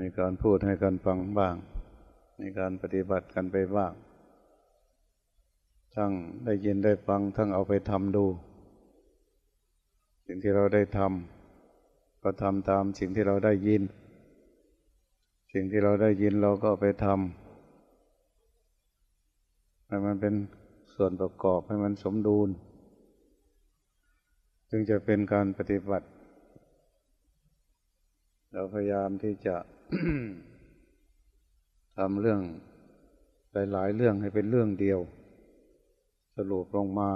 มีการพูดให้กันฟังบ้าง มีการปฏิบัติกันไปบ้าง ทั้งได้ยินได้ฟัง ทั้งเอาไปทำดู สิ่งที่เราได้ทำก็ทำตามสิ่งที่เราได้ยิน สิ่งที่เราได้ยินเราก็ไปทำให้มันเป็นส่วนประกอบให้มันสมดุล จึงจะเป็นการปฏิบัติเราพยายามที่จะ ทำเรื่องหลายๆเรื่องให้เป็นเรื่องเดียว สรุปลงมา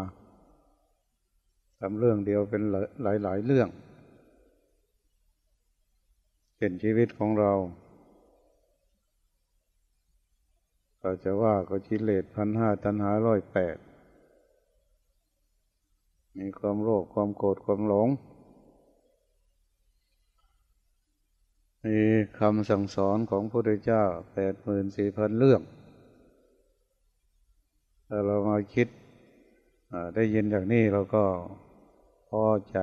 ทำเรื่องเดียวเป็นหลายๆเรื่องเป็นชีวิตของเราก็จะว่าก็ชิเลตพันห้าตันหาร้อยแปดมีความโลภความโกรธความหลง มีคำสั่งสอนของพระพุทธเจ้าแปดหมื่นสี่พันเรื่องถ้าเรามาคิดได้ยินอย่างนี้เราก็พอใจ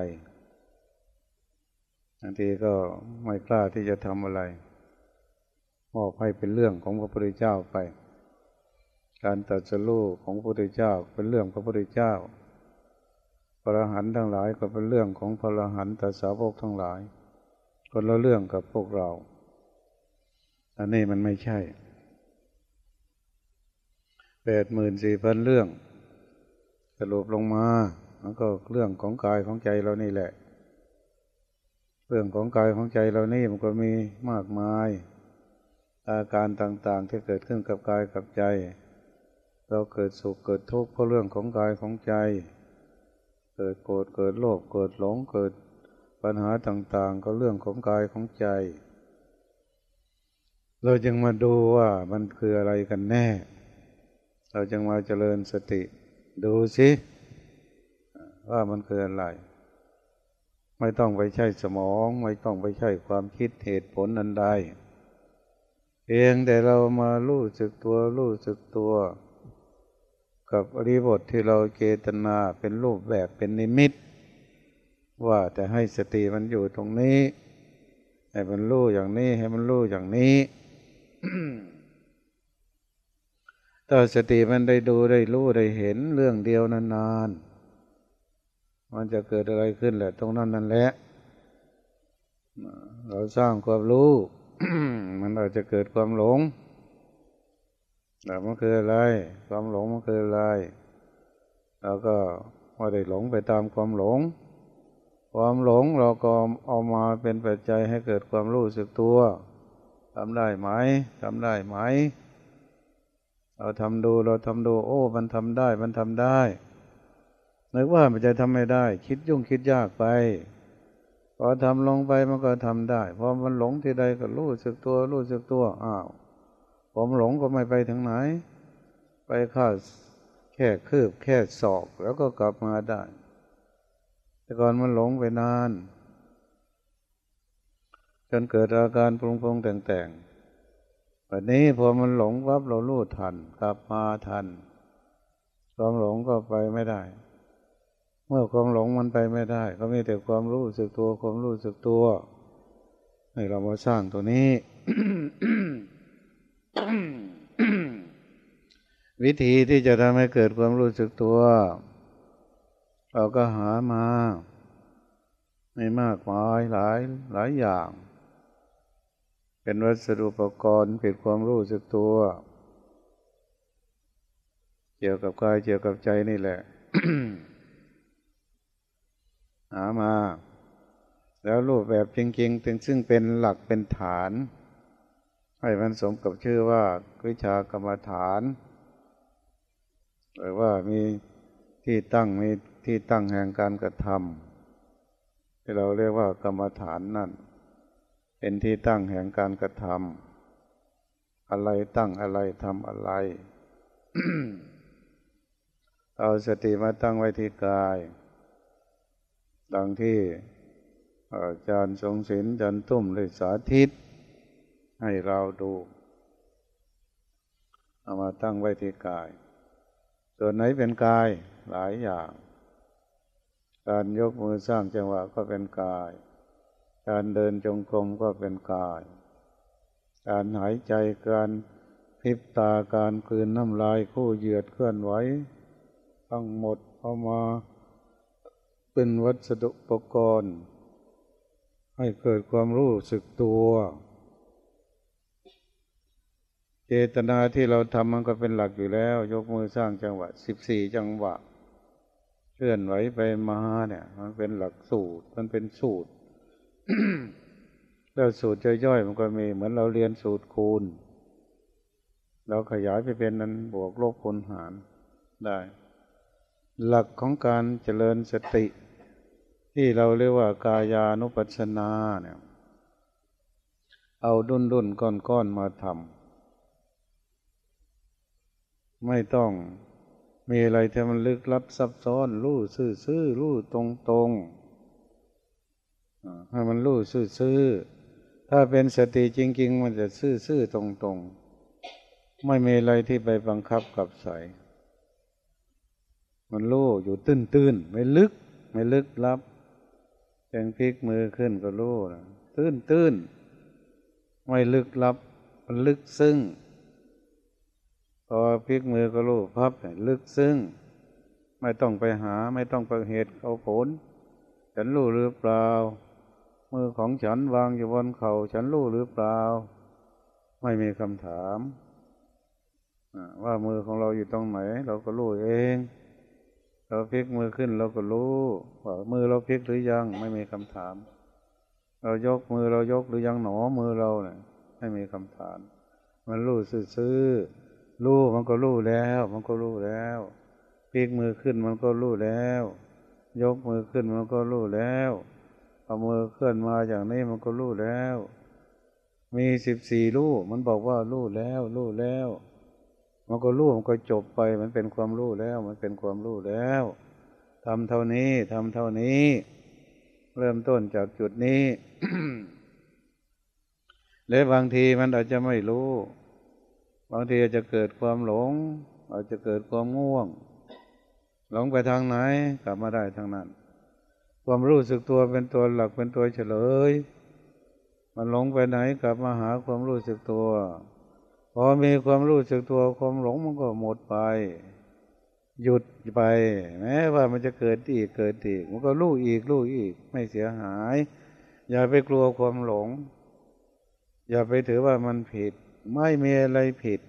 บางทีก็ไม่กล้าที่จะทำอะไรมอบให้เป็นเรื่องของพระพุทธเจ้าไป การตัดสู้ของพระพุทธเจ้าเป็นเรื่องพระพุทธเจ้าพระหันทั้งหลายก็เป็นเรื่องของพระหันตสาวกทั้งหลาย คนละเรื่องกับพวกเรา อันนี้มันไม่ใช่แปดหมื่นสี่พันเรื่อง สรุปลงมา มันก็เรื่องของกายของใจเรานี่แหละ เรื่องของกายของใจเรานี่มันก็มีมากมาย อาการต่างๆที่เกิดขึ้นกับกายกับใจ เราเกิดสุขเกิดทุกข์เพราะเรื่องของกายของใจ เกิดโกรธเกิดโลภเกิดหลงเกิด ปัญหาต่างๆ ก็เรื่องของกายของใจ เราจึงมาดูว่ามันคืออะไรกันแน่ เราจึงมาเจริญสติ ดูสิว่ามันคืออะไร ไม่ต้องไปใช้สมอง ไม่ต้องไปใช้ความคิดเหตุผลนันใดเพียงแต่เรามารู้สึกตัวรู้สึกตัว กับอริบทที่เราเจตนาเป็นรูปแบบเป็นนิมิต ว่าแต่ให้สติมันอยู่ตรงนี้ ให้มันรู้อย่างนี้ให้มันรู้อย่างนี้ถ้าสติมันได้ดูได้รู้ได้เห็นเรื่องเดียวนานๆ มันจะเกิดอะไรขึ้นแหละ ตรงนั้นนั่นแหละ เราสร้างความรู้มันอาจจะเกิดความหลงแต่มันคืออะไร ความหลงมันคืออะไรเราก็ไม่ได้หลงไปตามความหลง ความหลงเราก็เอามาเป็นปัจจัยให้เกิดความรู้สึกตัวทำได้ไหมทำได้ไหม เราทำดูเราทำดู โอ้ มันทำได้มันทำได้นึกว่ามันจะทำไม่ได้ คิดยุ่งคิดยากไปพอทำลงไปมันก็ทำได้พอมันหลงที่ใดก็รู้สึกตัว รู้สึกตัวอ้าวผมหลงก็ไม่ไปถึงไหน ไปข้าแค่คืบแค่ศอกแล้วก็กลับมาได้ แต่ก่อนมันหลงไปนาน จนเกิดอาการปรุงปรุงแต่งๆวันนี้พอมันหลงวับเราลู่ทันกลับมาทันความหลงก็ไปไม่ได้ เมื่อความหลงมันไปไม่ได้ ก็มีแต่ความรู้สึกตัวความรู้สึกตัวให้เรามาสร้างตัวนี้ วิธีที่จะทำให้เกิดความรู้สึกตัว เราก็หามาไม่มากมายหลายหลายอย่าง เป็นวัสดุอุปกรณ์เกิดความรู้สึกตัว เกี่ยวกับกายเกี่ยวกับใจนี่แหละ หามา แล้วรูปแบบจริงๆซึ่งเป็นหลักเป็นฐาน ให้มันสมกับชื่อว่าวิชากรรมฐานหรือว่ามีที่ตั้งมี ที่ตั้งแห่งการกระทำที่เราเรียกว่ากรรมฐานนั่น เป็นที่ตั้งแห่งการกระทำอะไรตั้งอะไรทำอะไร เอาสติมาตั้งไว้ที่กาย ดังที่อาจารย์ทรงศิลป์จันตุ้มเลยสาธิต ให้เราดูเอามาตั้งไว้ที่กาย ส่วนไหนเป็นกายหลายอย่าง การยกมือสร้างจังหวะก็เป็นกาย การเดินจงกรมก็เป็นกาย การหายใจการพริบตาการคืนน้ำลายคู่เหยือดเคลื่อนไหวทั้งหมดเอามาเป็นวัสดุอุปกรณ์ ให้เกิดความรู้สึกตัว เจตนาที่เราทำมันก็เป็นหลักอยู่แล้ว ยกมือสร้างจังหวะสิบสี่จังหวะ ลื่อนไหวไปมาเนี่ย มันเป็นหลักสูตรมันเป็นสูตรแล้วสูตรย่อยๆมันก็มีเหมือนเราเรียนสูตรคูณเราขยายไปเป็นนั้นบวกลบคูณหารได้ หลักของการเจริญสติ ที่เราเรียกว่ากายานุปัสสนาเนี่ย เอาดุนดุนก้อนก้อนมาทำไม่ต้อง มีอะไรที่มันลึกลับซับซ้อนรู้ซื่อๆรู้ตรงๆให้มันรู้ซื่อๆถ้าเป็นสติจริง ๆ มันจะซื่อๆตรงๆ ไม่มีอะไรที่ไปบังคับกับใสมันรู้อยู่ตื้นๆไม่ลึก ไม่ลึกลับเพียงพลิกมือขึ้นก็รู้นะตื้นไม่ลึกลับ มันลึกซึ้ง พอพลิกมือก็รู้พับลึกซึ้งไม่ต้องไปหาไม่ต้องไปเหตุเอาผล ฉันรู้หรือเปล่า มือของฉันวางอยู่บนเขา่าฉันรู้หรือเปล่า ไม่มีคำถามว่ามือของเราอยู่ตรงไหน เราก็รู้เอง เราพลิกมือขึ้นเราก็รู้ว่ามือเราพลิกหรือยังไม่มีคำถาม เรายกมือเรายกหรือยังหนอมือเราเนี่ยไม่มีคำถาม มันรู้ซื่อ รู้มันก็รู้แล้ว มันก็รู้แล้วพลิกมือขึ้นมันก็รู้แล้ว ยกมือขึ้นมันก็รู้แล้วเอามือเคลื่อนมาอย่างนี้มันก็รู้แล้ว มีสิบสี่รู้มันบอกว่ารู้แล้ว รู้แล้ว มันก็รู้มันก็จบไป มันเป็นความรู้แล้ว มันเป็นความรู้แล้วทำเท่านี้ทำเท่านี้ เริ่มต้นจากจุดนี้และบางทีมันอาจจะไม่รู้ บางทีอาจจะเกิดความหลง อาจจะเกิดความง่วง หลงไปทางไหนกลับมาได้ทางนั้น ความรู้สึกตัวเป็นตัวหลักเป็นตัวเฉลย มันหลงไปไหนกลับมาหาความรู้สึกตัวพอมีความรู้สึกตัวความหลงมันก็หมดไป หยุดไปแม้ว่ามันจะเกิดอีกเกิดอีก มันก็รู้อีกรู้อีก ไม่เสียหาย อย่าไปกลัวความหลง อย่าไปถือว่ามันผิด ไม่มีอะไรผิด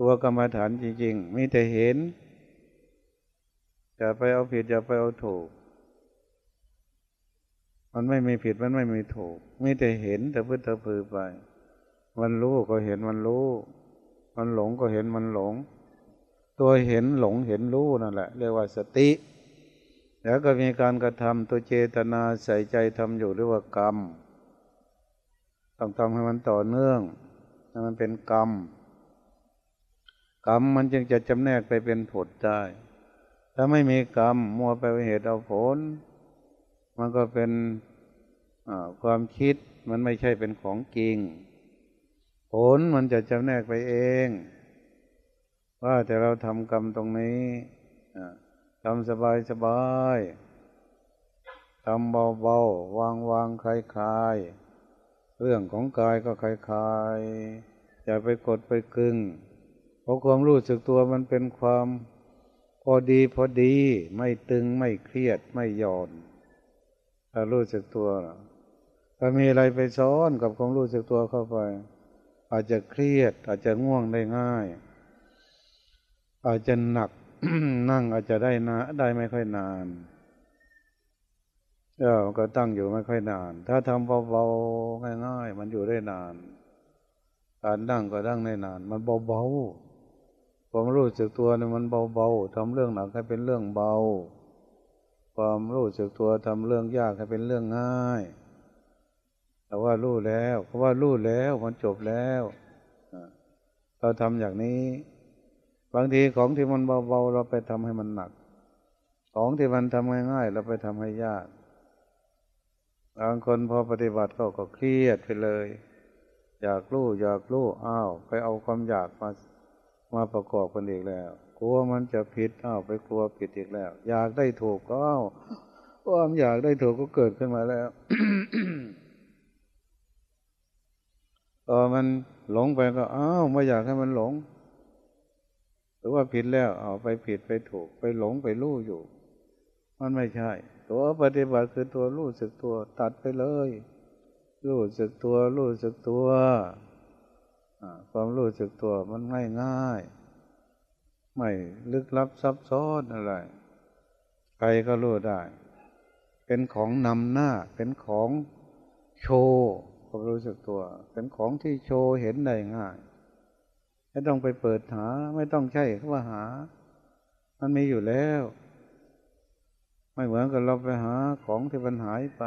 ตัวกรรมฐานจริง ๆ มีแต่เห็นอย่าไปเอาผิดอย่าไปเอาถูก มันไม่มีผิดมันไม่มีถูกมีแต่เห็นแต่พื้นแต่พือไป มันรู้ก็เห็นมันรู้ มันหลงก็เห็นมันหลง ตัวเห็นหลงเห็นรู้นั่นแหละ เรียกว่าสติ แล้วก็มีการกระทำตัวเจตนาใส่ใจทำอยู่เรียกว่ากรรมต้องทำให้มันต่อเนื่อง มันเป็นกรรม กรรมมันจึงจะจำแนกไปเป็นผลได้ ถ้าไม่มีกรรมมัวไปเหตุเอาผล มันก็เป็นความคิดมันไม่ใช่เป็นของจริง ผลมันจะจำแนกไปเอง ว่าแต่เราทำกรรมตรงนี้ทำสบายสบายทำเบาเบาวางวางคลายคลายเรื่องของกายก็คลายคลาย อย่าไปกดไปกึงเพราะความรู้สึกตัวมันเป็นความพอดีพอดีไม่ตึงไม่เครียดไม่หย่อนถ้ารู้สึกตัวถ้ามีอะไรไปซ้อนกับความรู้สึกตัวเข้าไป อาจจะเครียด อาจจะง่วงได้ง่าย อาจจะหนักนั่งอาจจะได้นะได้ไม่ค่อยนานเออก็ตั้งอยู่ไม่ค่อยนาน ถ้าทำเบาๆง่ายๆมันอยู่ได้นาน การนั่งก็นั่งได้นาน มันเบาๆความรู้สึกตัวเนี่ยมันเบาๆทำเรื่องหนักให้เป็นเรื่องเบา ความรู้สึกตัวทำเรื่องยากให้เป็นเรื่องง่าย แต่ว่ารู้แล้วเพราะว่ารู้แล้วมันจบแล้วเราทำอย่างนี้ บางทีของที่มันเบาๆเราไปทำให้มันหนัก ของที่มันทำง่ายๆเราไปทำให้ยากบางคนพอปฏิบัติก็ก็เครียดไปเลย อยากรู้อยากรู้อ้าวไปเอาความอยากมามาประกอบกันอีกแล้ว กลัวมันจะผิดอ้าวไปกลัวผิดอีกแล้ว อยากได้ถูกก็อ้าวความอยากได้ถูกก็เกิดขึ้นมาแล้วก็อมันหลงไปก็อ้าวไม่อยากให้มันหลง หรือว่าผิดแล้วเอาไปผิดไปถูก ไปหลงไปรู้อยู่ มันไม่ใช่ ตัวปฏิบัติคือตัวรู้สึกตัวตัดไปเลย รู้สึกตัวรู้สึกตัวความรู้สึกตัวมันง่ายง่ายไม่ลึกลับซับซ้อนอะไรใครก็รู้ได้ เป็นของนำหน้า เป็นของโชว์ความรู้สึกตัว เป็นของที่โชว์เห็นได้ง่าย ไม่ต้องไปเปิดหา ไม่ต้องใช่ว่าหา มันมีอยู่แล้ว ไม่เหมือนกับเราไปหาของที่มันหายไป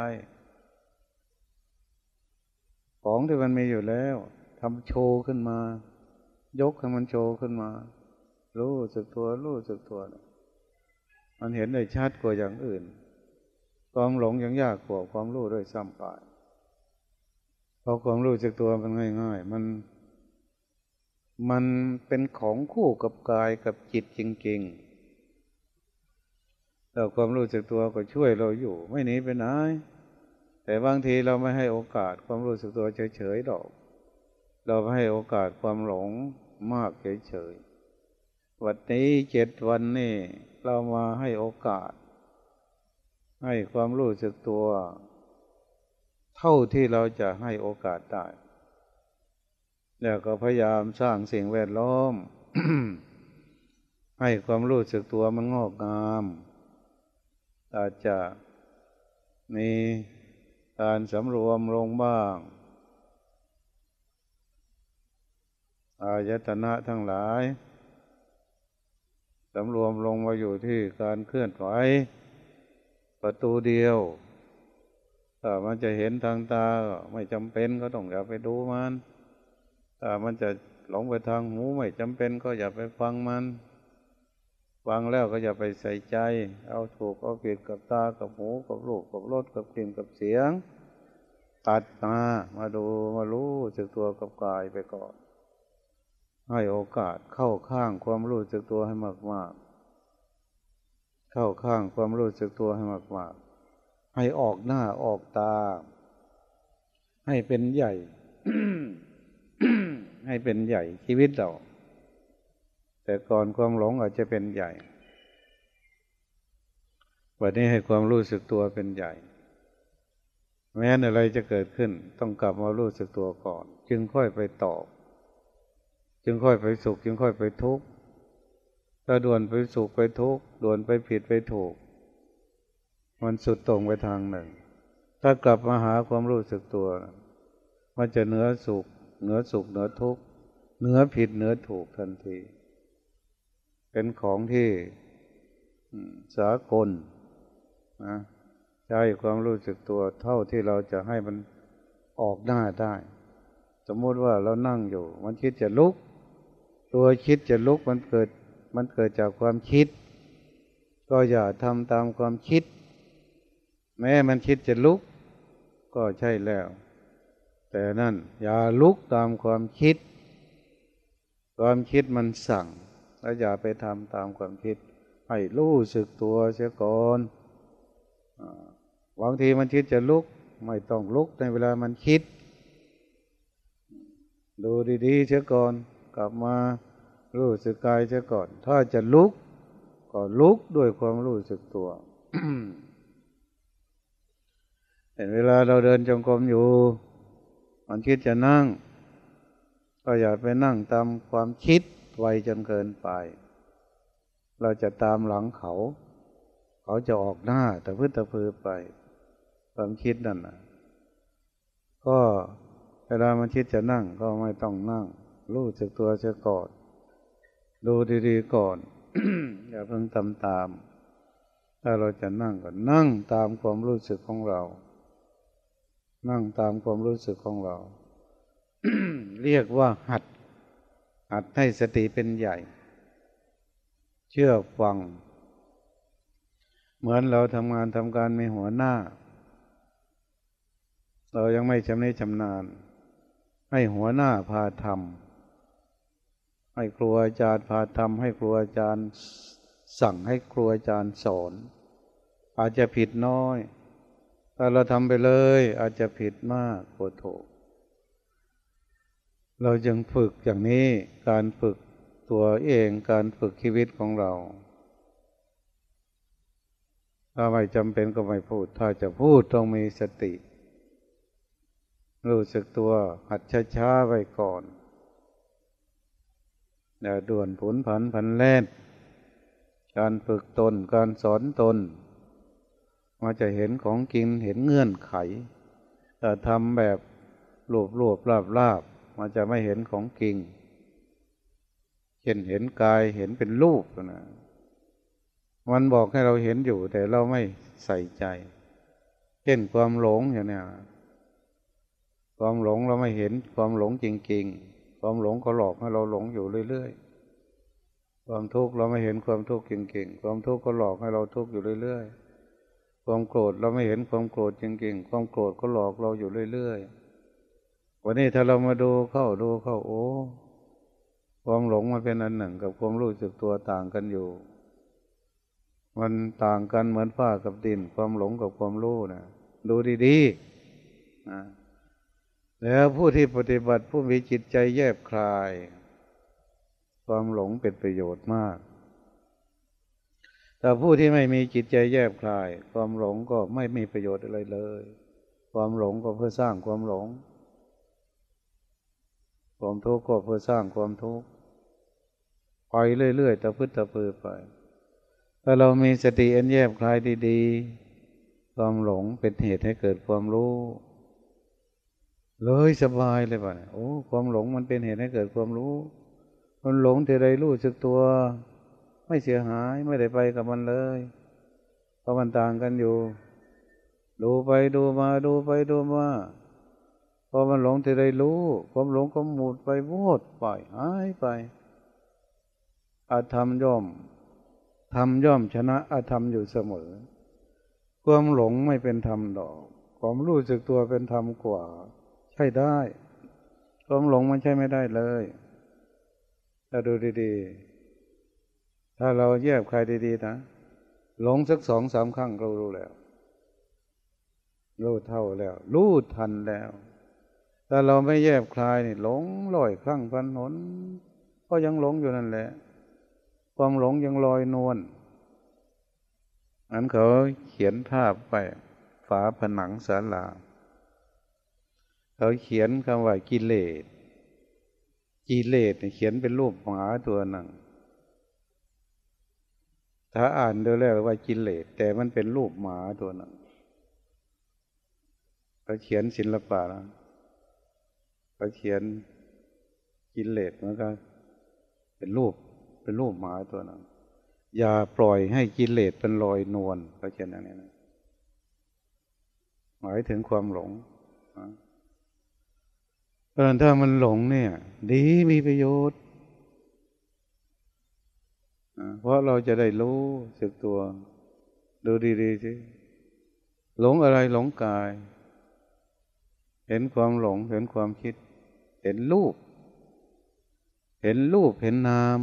ของที่มันมีอยู่แล้วทำโชว์ขึ้นมา ยกให้มันโชว์ขึ้นมา รู้สึกตัวรู้สึกตัว มันเห็นได้ชัดกว่าอย่างอื่นความหลงยังยากกว่าความรู้ด้วยซ้ำไปพอความรู้สึกตัวมันง่ายๆมันมันเป็นของคู่กับกายกับจิตจริงๆแล้วความรู้สึกตัวก็ช่วยเราอยู่ ไม่หนีไปไหน แต่บางทีเราไม่ให้โอกาสความรู้สึกตัวเฉยๆดอก เราให้โอกาสความหลงมากเฉยๆวันนี้เจ็ดวันนี่เรามาให้โอกาส ให้ความรู้สึกตัว เท่าที่เราจะให้โอกาสได้แล้วก็พยายามสร้างสิ่งแวดล้อม ให้ความรู้สึกตัวมันงอกงาม อาจจะมี การสำรวมลงบ้าง อายตนะทั้งหลาย สำรวมลงมาอยู่ที่การเคลื่อนไหวประตูเดียวถ้ามันจะเห็นทางตาไม่จำเป็นก็ต้องอย่าไปดูมันถ้ามันจะหลงไปทางหูไม่จำเป็นก็อย่าไปฟังมัน ฟังแล้วก็อย่าไปใส่ใจ เอาถูกเอาผิดกับตากับหูกับรูปกับรสกับกลิ่นกับเสียง ตัดมามาดูมารู้สึกตัวกับกายไปก่อน ให้โอกาสเข้าข้างความรู้สึกตัวให้มากมากเข้าข้างความรู้สึกตัวให้มากมากให้ออกหน้าออกตา ให้เป็นใหญ่ ให้เป็นใหญ่ชีวิตเรา แต่ก่อนความหลงอาจจะเป็นใหญ่วันนี้ให้ความรู้สึกตัวเป็นใหญ่ แม้อะไรจะเกิดขึ้น ต้องกลับมารู้สึกตัวก่อน จึงค่อยไปตอบ จึงค่อยไปสุข จึงค่อยไปทุกข์ถ้าด่วนไปสุขไปทุกข์ด่วนไปผิดไปถูก มันสุดตรงไปทางหนึ่ง ถ้ากลับมาหาความรู้สึกตัว มันจะเหนือสุข เหนือสุขเหนือทุกข์เหนือผิดเหนือถูกทันที เป็นของที่สากลนะใช้ความรู้สึกตัวเท่าที่เราจะให้มันออกหน้าได้ สมมติว่าเรานั่งอยู่ มันคิดจะลุก ตัวคิดจะลุกมันเกิด มันเกิดจากความคิด ก็อย่าทำตามความคิด แม้มันคิดจะลุก ก็ใช่แล้ว แต่นั่นอย่าลุกตามความคิด ความคิดมันสั่ง แล้วอย่าไปทำตามความคิด ให้รู้สึกตัวเสียก่อนบางทีมันคิดจะลุกไม่ต้องลุกในเวลามันคิด ดูดีๆเสียก่อน กลับมารู้สึกกายเสียก่อน ถ้าจะลุก ก็ลุกด้วยความรู้สึกตัวเห็นเวลาเราเดินจงกรมอยู่ มันคิดจะนั่ง ก็อย่าไปนั่งตามความคิด ไวจนเกินไป เราจะตามหลังเขา เขาจะออกหน้าแต่พื้นตะพือไป ความคิดนั่นนะก็เวลามันคิดจะนั่งก็ไม่ต้องนั่ง รู้จักตัวเสียก่อน ดูดีๆก่อน อย่าเพิ่งทำตาม ถ้าเราจะนั่งก็นั่งตามความรู้สึกของเรา นั่งตามความรู้สึกของเรา เรียกว่าหัด หัดให้สติเป็นใหญ่ เชื่อฟัง เหมือนเราทำงานทำการมีหัวหน้า เรายังไม่ชำนิชำนาญ ให้หัวหน้าพาทำให้ครูอาจารย์พาทำให้ครูอาจารย์ สั่งให้ครูอาจารย์สอน อาจจะผิดน้อยถ้าเราทำไปเลย อาจจะผิดมากโคโถ เราจึงฝึกอย่างนี้การฝึกตัวเองการฝึกชีวิตของเรา ถ้าไม่จำเป็นก็ไม่พูด ถ้าจะพูดต้องมีสติ รู้สึกตัวหัดช้าๆไว้ก่อนอย่าด่วนผุนผันผันแล่นการฝึกตนการสอนตนมาจะเห็นของกินเห็นเงื่อนไขแต่ทำแบบรวบรวบลาบลาบ มันจะไม่เห็นของกิงเห็นเห็นกายเห็นเป็นรูปนะมันบอกให้เราเห็นอยู่ แต่เราไม่ใส่ใจ เช่นความหลงอย่างนี้ความหลงเราไม่เห็นความหลงจริง ๆ ความหลงก็หลอกให้เราหลงอยู่เรื่อยๆ ความทุกข์เราไม่เห็นความทุกข์จริงๆ ความทุกข์ก็หลอกให้เราทุกข์อยู่เรื่อยๆ ความโกรธเราไม่เห็นความโกรธจริงๆ ความโกรธก็หลอกเราอยู่เรื่อยๆ วันนี้ถ้าเรามาดูเข้าดูเข้าโอ้ความหลงมันเป็นอันหนึ่ง กับความรู้สึกตัวต่างกันอยู่ มันต่างกันเหมือนฟ้ากับดิน ความหลงกับความรู้นะดูดีๆนะแล้วผู้ที่ปฏิบัติผู้มีจิตใจแยบคลาย ความหลงเป็นประโยชน์มาก แต่ผู้ที่ไม่มีจิตใจแยบคลาย ความหลงก็ไม่มีประโยชน์อะไรเลย ความหลงก็เพื่อสร้างความหลง ความทุกข์ก็เพื่อสร้างความทุกข์ไปเรื่อยๆตะพื้นตะพือไปถ้าเรามีสติอันแยบคลายดีๆ ความหลงเป็นเหตุให้เกิดความรู้ เลยสบายเลยป่ะโอ้ความหลงมันเป็นเหตุให้เกิดความรู้มันหลงเทไรรู้สึกตัว ไม่เสียหายไม่ได้ไปกับมันเลยเพราะมันต่างกันอยู่ ดูไปดูมาดูไปดูมา พอมันหลงที่ได้รู้ ความหลงก็หมดไปวอดไปหายไปอาธรรมย่อมธรรมย่อมชนะอาธรรมอยู่เสมอ ความหลงไม่เป็นธรรมดอก ความรู้สึกตัวเป็นธรรมกว่า ใช่ได้ ความหลงมันใช่ไม่ได้เลยถ้าดูดีๆ ถ้าเราแยกใครดีๆนะหลงสักสองสามครั้งเรารู้แล้ว รู้เท่าแล้ว รู้ทันแล้ว ถ้าเราไม่แยบคลายนี่หลงลอยคลั่งพันหน ก็ยังหลงอยู่นั่นแหละ ความหลงยังลอยนวลอันเขาเขียนภาพไปฝาผนังศาลา เขาเขียนคำว่ากิเลส กิเลสเขียนเป็นรูปหมาตัวหนึ่งถ้าอ่านดูแล้วว่ากิเลส แต่มันเป็นรูปหมาตัวหนึ่งเขาเขียนศิลปะนะเขาเขียนกินเลสมันก็เป็นรูปเป็นรูปหมาตัวนั้นอย่าปล่อยให้กิเลสเป็นรอยนวลเขาเขียนอย่างนี้นะหมายถึงความหลงเพราะถ้ามันหลงเนี่ย ดีมีประโยชน์เพราะเราจะได้รู้สึกตัว ดูดีๆสิหลงอะไรหลงกาย เห็นความหลงเห็นความคิด ห็นรูป เห็นรูปเห็นนาม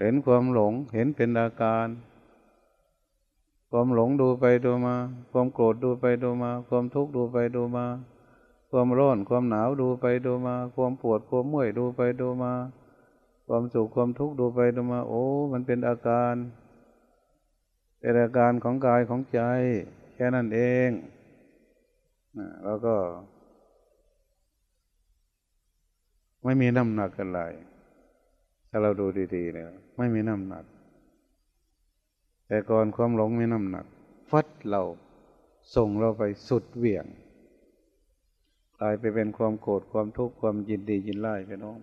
เห็นความหลง เห็นเป็นอาการ ความหลงดูไปดูมา ความโกรธดูไปดูมา ความทุกข์ดูไปดูมา ความร้อนความหนาวดูไปดูมา ความปวดความเมื่อยดูไปดูมา ความสุขความทุกข์ดูไปดูมา โอ้ มันเป็นอาการเป็นอาการของกายของใจ แค่นั้นเองแล้วก็ ไม่มีน้ำหนักอะไรถ้าเราดูดีๆเนี่ยไม่มีน้ำหนัก แต่ก่อนความหลงมีน้ำหนัก ฟัดเราส่งเราไปสุดเหวี่ยงกลายไปเป็นความโกรธความทุกข์ความยินดียินไล่ไปน้อง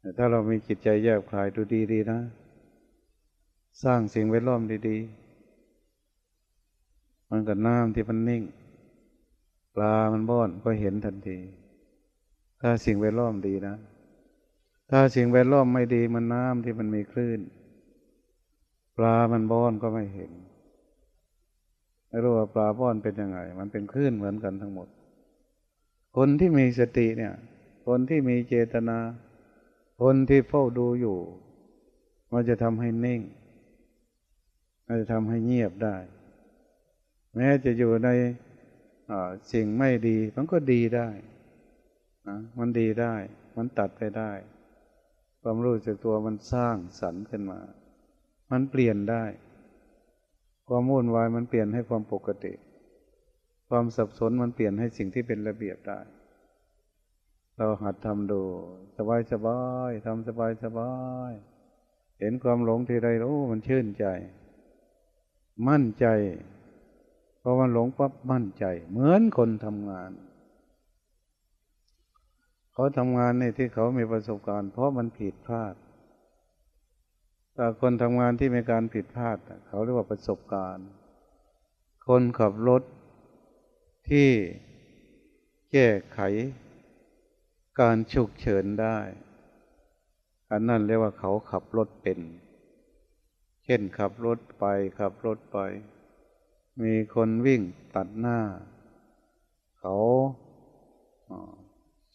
แต่ถ้าเรามีจิตใจแยบคลายดูดีๆนะ สร้างสิ่งแวดล้อมดีๆมันกับน้ำที่มันนิ่ง ปลามันบ้อนก็เห็นทันที ถ้าสิ่งแวดล้อมดีนะ ถ้าสิ่งแวดล้อมไม่ดีมันน้ำที่มันมีคลื่น ปลามันบ้อนก็ไม่เห็น ไม่รู้ว่าปลาบ้อนเป็นยังไง มันเป็นคลื่นเหมือนกันทั้งหมด คนที่มีสติเนี่ย คนที่มีเจตนา คนที่เฝ้าดูอยู่ มันจะทำให้นิ่ง มันจะทำให้เงียบได้ แม้จะอยู่ในสิ่งไม่ดีมันก็ดีได้ นะมันดีได้ มันตัดไปได้ ความรู้สึกตัวมันสร้างสรรค์ขึ้นมา มันเปลี่ยนได้ ความวุ่นวายมันเปลี่ยนให้ความปกติ ความสับสนมันเปลี่ยนให้สิ่งที่เป็นระเบียบได้ เราหัดทำดู สบายสบายทำสบายสบายเห็นความหลงทีไรโอ้มันชื่นใจ มั่นใจพอมันหลงปั๊บมั่นใจ เหมือนคนทำงาน เขาทำงานในที่เขามีประสบการณ์ เพราะมันผิดพลาด แต่คนทำงานที่มีการผิดพลาด เขาเรียกว่าประสบการณ์ คนขับรถที่แก้ไข การฉุกเฉินได้ อันนั้นเรียกว่าเขาขับรถเป็น เช่นขับรถไปขับรถไป มีคนวิ่งตัดหน้า เขา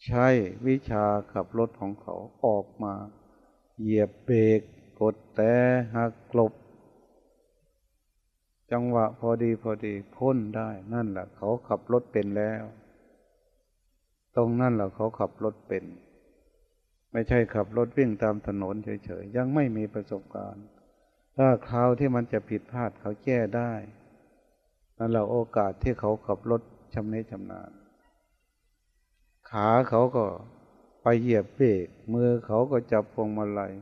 ใช้วิชาขับรถของเขาออกมา เหยียบเบรกกดแต่หักกลบ จังหวะพอดีพอดีพ้นได้นั่นแหละเขาขับรถเป็นแล้ว ตรงนั่นแหละเขาขับรถเป็น ไม่ใช่ขับรถวิ่งตามถนนเฉยๆยังไม่มีประสบการณ์ถ้าคราวที่มันจะผิดพลาดเขาแก้ได้นั่นแหละโอกาสที่เขาขับรถชำนิชำนาญ ขาเขาก็ไปเหยียบเบรกมือเขาก็จับพวงมาลัย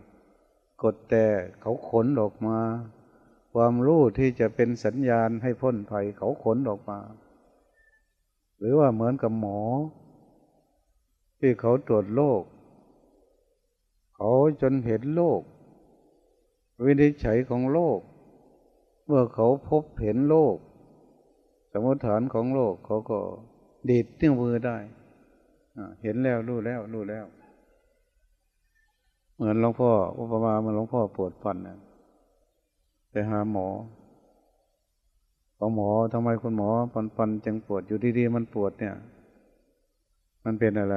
กดแต่เขาขนออกมา ความรู้ที่จะเป็นสัญญาณให้พ้นภัยเขาขนออกมา หรือว่าเหมือนกับหมอ ที่เขาตรวจโรคเขาจนเห็นโรควินิจฉัยของโรคเมื่อเขาพบเห็นโรคสมมติฐานของโลกเขาก็ดีดนิ้วมือได้ เห็นแล้วรู้แล้วรู้แล้ว เหมือนหลวงพ่ออุปมาเหมือนหลวงพ่อปวดฟันนะไปหาหมอขอหมอทำไมคุณหมอฟันฟันจึงปวดอยู่ดีๆมันปวดเนี่ย มันเป็นอะไร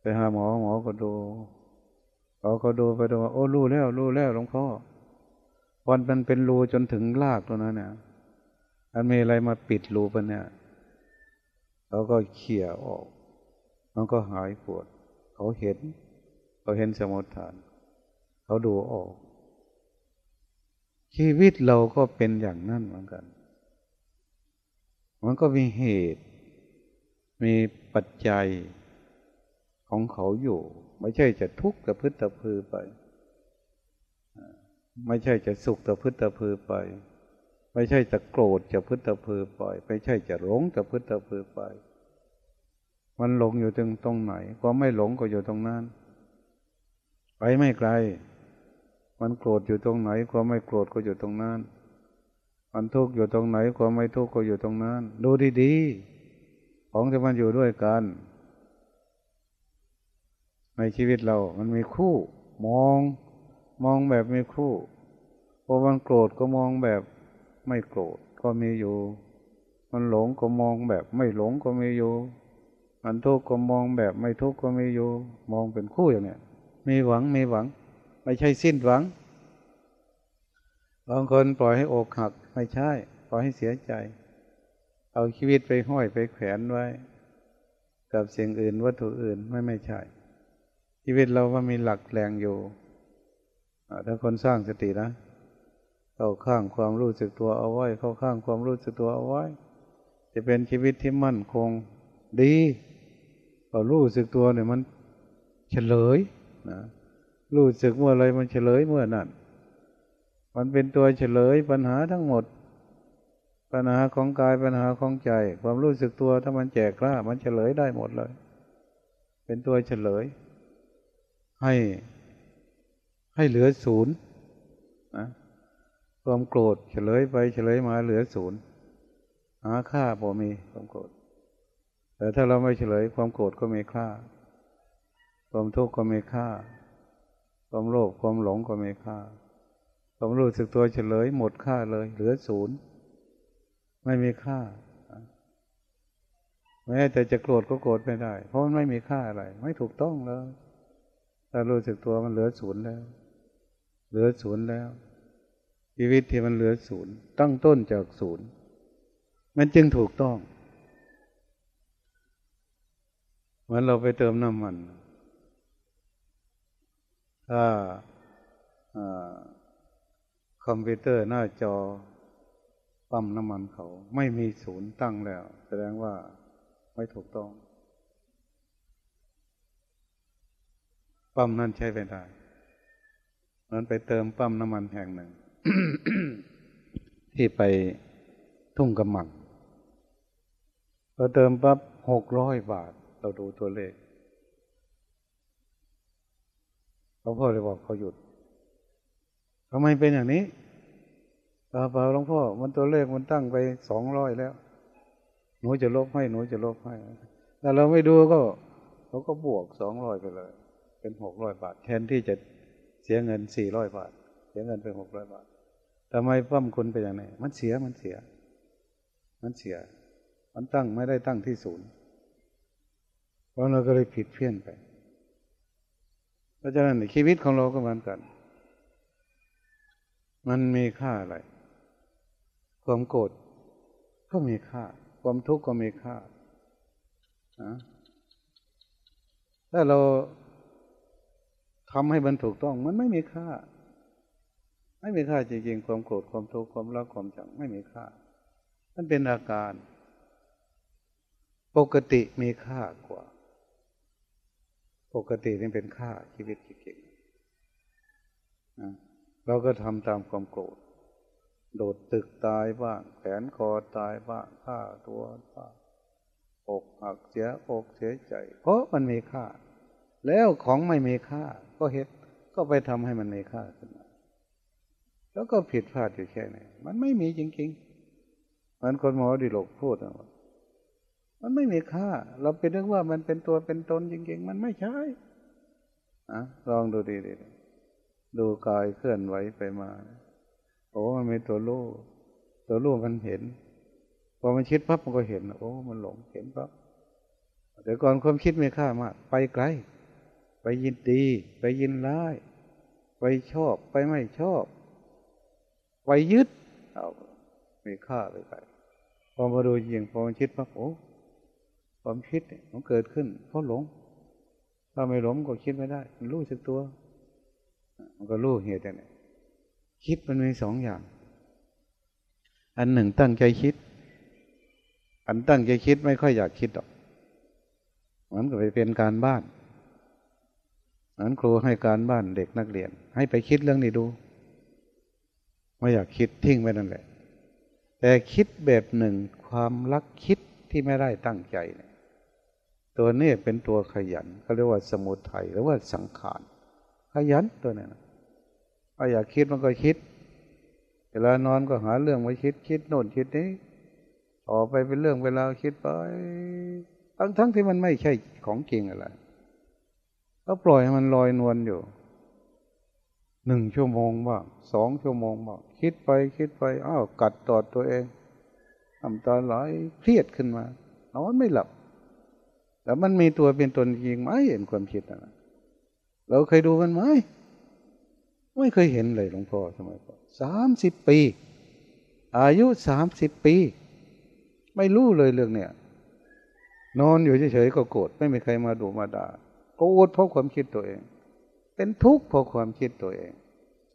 ไปหาหมอหมอก็ดูเขาก็ดูไปดูโอ้รู้แล้วรู้แล้วหลวงพ่อฟันมันเป็นรูจนถึงรากตัวนั้นเนี่ยมันมีอะไรมาปิดรูปเนี่ยเขาก็เขี่ยออก มันก็หายปวด เขาเห็น เขาเห็นสมุทฐาน เขาดูออก ชีวิตเราก็เป็นอย่างนั้นเหมือนกัน มันก็มีเหตุ มีปัจจัยของเขาอยู่ ไม่ใช่จะทุกข์กับพืชตะพือไปไม่ใช่จะสุขกับพืชตะพือไป ไม่ใช่จะโกรธจะพึ่ตะพือปไม่ใช่จะหลงจะพึ่ตะพือป มันหลงอยู่ตรงตรงไหนความไม่หลงก็อยู่ตรงนั้น ไปไม่ไกล มันโกรธอยู่ตรงไหน ความไม่โกรธก็อยู่ตรงนั้น มันทุกข์อยู่ตรงไหน ความไม่ทุกข์ก็อยู่ตรงนั้น ดูดีๆ ของที่มันอยู่ด้วยกัน ในชีวิตเรา มันมีคู่ มอง มองแบบมีคู่พอมันโกรธก็มองแบบไม่โกรธก็มีอยู่ มันหลงก็มองแบบไม่หลงก็มีอยู่ มันทุกข์ก็มองแบบไม่ทุกข์ก็มีอยู่ มองเป็นคู่อย่างเนี้ยมีหวังมีหวัง ไม่ใช่สิ้นหวังบางคนปล่อยให้อกหักไม่ใช่ ปล่อยให้เสียใจ เอาชีวิตไปห้อยไปแขวนไว้ กับสิ่งอื่นวัตถุอื่นไม่ไม่ใช่ ชีวิตเราก็มีหลักแรงอยู่ถ้าคนสร้างสตินะเข้าข้างความรู้สึกตัวเอาไว้ เข้าข้างความรู้สึกตัวเอาไว้ จะเป็นชีวิตที่มั่นคงดี พอรู้สึกตัวเนี่ยมันเฉลยนะรู้สึกเมื่อไรมันเฉลยเมื่อนั้นมันเป็นตัวเฉลยปัญหาทั้งหมด ปัญหาของกายปัญหาของใจ ความรู้สึกตัวถ้ามันแจกกล้า มันเฉลยได้หมดเลย เป็นตัวเฉลย ให้ ให้เหลือศูนย์นะความโกรธเฉลยไปเฉลยมาเหลือศูนย์หาค่าบ่มีความโกรธ แต่ถ้าเราไม่เฉลยความโกรธก็มีค่า ความทุกข์ก็มีค่า ความโลภความหลงก็มีค่า ความรู้สึกตัวเฉลยหมดค่าเลย เหลือศูนย์ไม่มีค่าแม้แต่จะโกรธก็โกรธไม่ได้ เพราะมันไม่มีค่าอะไร ไม่ถูกต้องเลยถ้ารู้สึกตัวมันเหลือศูนย์แล้ว เหลือศูนย์แล้ว ชีวิตที่มันเหลือศูนย์ตั้งต้นจากศูนย์มันจึงถูกต้อง เหมือนเราไปเติมน้ำมัน ถ้าคอมพิวเตอร์หน้าจอปั๊มน้ำมันเขา ไม่มีศูนย์ตั้งแล้ว แสดงว่าไม่ถูกต้องปั๊มนั่นใช้ไม่ได้นั้นไปเติมปั๊มน้ำมันแห่งหนึ่ง ที่ไปทุ่งกำมังพอเติมปั๊บหกร้อยบาท เราดูตัวเลขหลวงพ่อเลยบอกเขาหยุดทำไมเป็นอย่างนี้เปล่าหลวงพ่อ มันตัวเลขมันตั้งไปสองร้อยแล้ว หนูจะลบให้หนูจะลบให้ แต่เราไม่ดูก็เขาก็บวกสองร้อยไปเลย เป็นหกร้อยบาท แทนที่จะเสียเงินสี่ร้อยบาท เสียเงินไปหกร้อยบาททำไมปั้มคุณไปอย่างนี้มันเสียมันเสีย มันเสีย มันตั้งไม่ได้ตั้งที่ศูนย์ เพราะเราก็เลยผิดเพี้ยนไป เพราะฉะนั้นชีวิตของเราก็เหมือนกัน มันมีค่าอะไร ความโกรธก็มีค่า ความทุกข์ก็มีค่าถ้าเราทำให้มันถูกต้อง มันไม่มีค่า ไม่มีค่าจริงๆ ความโกรธความทุกข์ความรักความชังไม่มีค่า มันเป็นอาการ ปกติมีค่ากว่า ปกตินี่เป็นค่าชีวิตจริงๆเราก็ทำตามความโกรธ โดดตึกตายบ้างแขนคอตายบ้างฆ่าตัวบ้างอกหักเสียอกเสียใจ เพราะมันมีค่า แล้วของไม่มีค่า ก็เฮ็ดก็ไปทำให้มันมีค่าขึ้นมาแล้วก็ผิดพลาดอยู่แค่ไหนมันไม่มีจริงๆมันคนหมอดิโลกพูดนะ มันไม่มีค่า เราไปนึกว่ามันเป็นตัวเป็นตนจริงๆ มันไม่ใช่อะลองดูดีๆดูกายเคลื่อนไหวไปมา โอ้มันมีตัวรู้ตัวรู้มันเห็นพอมันคิดปั๊บมันก็เห็น โอ้ มันหลงเห็นปั๊บแต่ก่อนความคิดมีค่ามากไปไกล ไปยินดี ไปยินร้าย ไปชอบไปไม่ชอบ ไปยึด เอามีค่าไปไปพอมาดูยิงพอมันคิดปั๊บโอ้ ความคิดมันเกิดขึ้น เพราะหลง ถ้าไม่หลงก็คิดไม่ได้ มันรู้สึกตัว มันก็รู้เหตุอย่างนี้คิดมันมีสองอย่าง อันหนึ่งตั้งใจคิด อันตั้งใจคิดไม่ค่อยอยากคิดหรอกมันก็ไปเป็นการบ้านนั้นครูให้การบ้านเด็กนักเรียน ให้ไปคิดเรื่องนี้ดู ไม่อยากคิดทิ้งไว้นั่นแหละ แต่คิดแบบหนึ่งความรักคิดที่ไม่ได้ตั้งใจ ตัวนี้เป็นตัวขยันเขาเรียกว่าสมุทัยหรือว่าสังขารขยันตัวนี้นะถ้าอยากคิดมันก็คิด เวลานอนก็หาเรื่องไว้คิดคิดโน่นคิดนี้ต่อไปเป็นเรื่องเวลาคิดไปทั้งทั้งที่มันไม่ใช่ของจริงอะไรก็ปล่อยให้มันลอยนวลอยู่หนึ่งชั่วโมงบ้างสองชั่วโมงบ้างคิดไปคิดไปอ้าวกัดตอดตัวเองทำตาไหลเครียดขึ้นมานอนไม่หลับ แล้วมันมีตัวเป็นตนจริงไหมเห็นความคิดนะเราเคยดูมันไหมไม่เคยเห็นเลยหลวงพ่อสมัยก่อนสามสิบปี อายุสามสิบปี ไม่รู้เลยเรื่องเนี้ยนอนอยู่เฉยๆก็โกรธไม่มีใครมาดูมาด่าโกรธเพราะความคิดตัวเอง เป็นทุกข์เพราะความคิดตัวเอง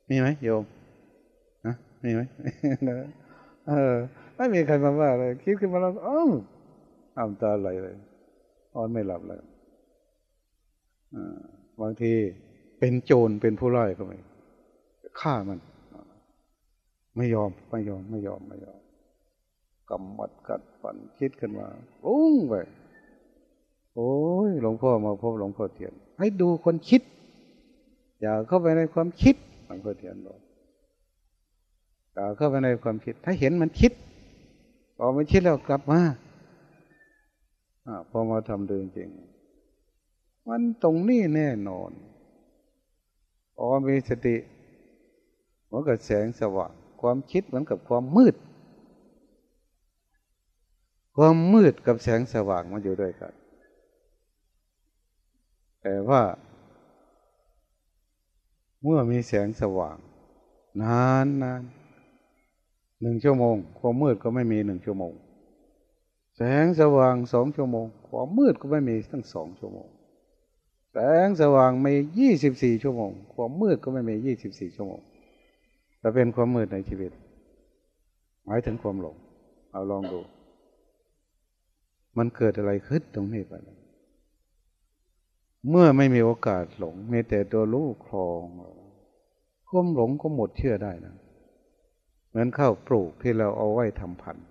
มีไหมโยมนะมีไหมเออไม่มีใครมาว่าเลยคิดขึ้นมาแล้วอ้าวอ้าตาไหลเลย นอนไม่หลับเลยบางทีเป็นโจรเป็นผู้ร้ายก็ไม่ฆ่ามัน ไม่ยอมไม่ยอมไม่ยอมไม่ยอมกำมัดกัดฝันคิดขึ้นมาอุ้งไปโอ้ยหลวงพ่อมาพบหลวงพ่อเทียน ให้ดูคนคิด อย่าเข้าไปในความคิดหลวงพ่อเทียนบอกอย่าเข้าไปในความคิด ถ้าเห็นมันคิดพอมันคิดแล้วกลับมา อพอมาทำเดินจริง มันตรงนี้แน่นอนพอมีสติเหมือนกับแสงสว่าง ความคิดเหมือนกับความมืด ความมืดกับแสงสว่างมันอยู่ด้วยกันแต่ว่า เมื่อมีแสงสว่าง นานนานหนึ่งชั่วโมง ความมืดก็ไม่มีหนึ่งชั่วโมง แสงสว่างสองชั่วโมง ความมืดก็ไม่มีตั้งสองชั่วโมง แสงสว่างมียี่สิบสี่ชั่วโมง ความมืดก็ไม่มียี่สิบสี่ชั่วโมงแต่เป็นความมืดในชีวิต หมายถึงความหลง เอาลองดู มันเกิดอะไรขึ้นตรงนี้ไปเมื่อไม่มีโอกาสหลงมีแต่ตัวรู้คลองความหลงก็หมดเชื่อได้นะ เหมือนข้าวปลูกที่เราเอาไว้ทำพันธุ์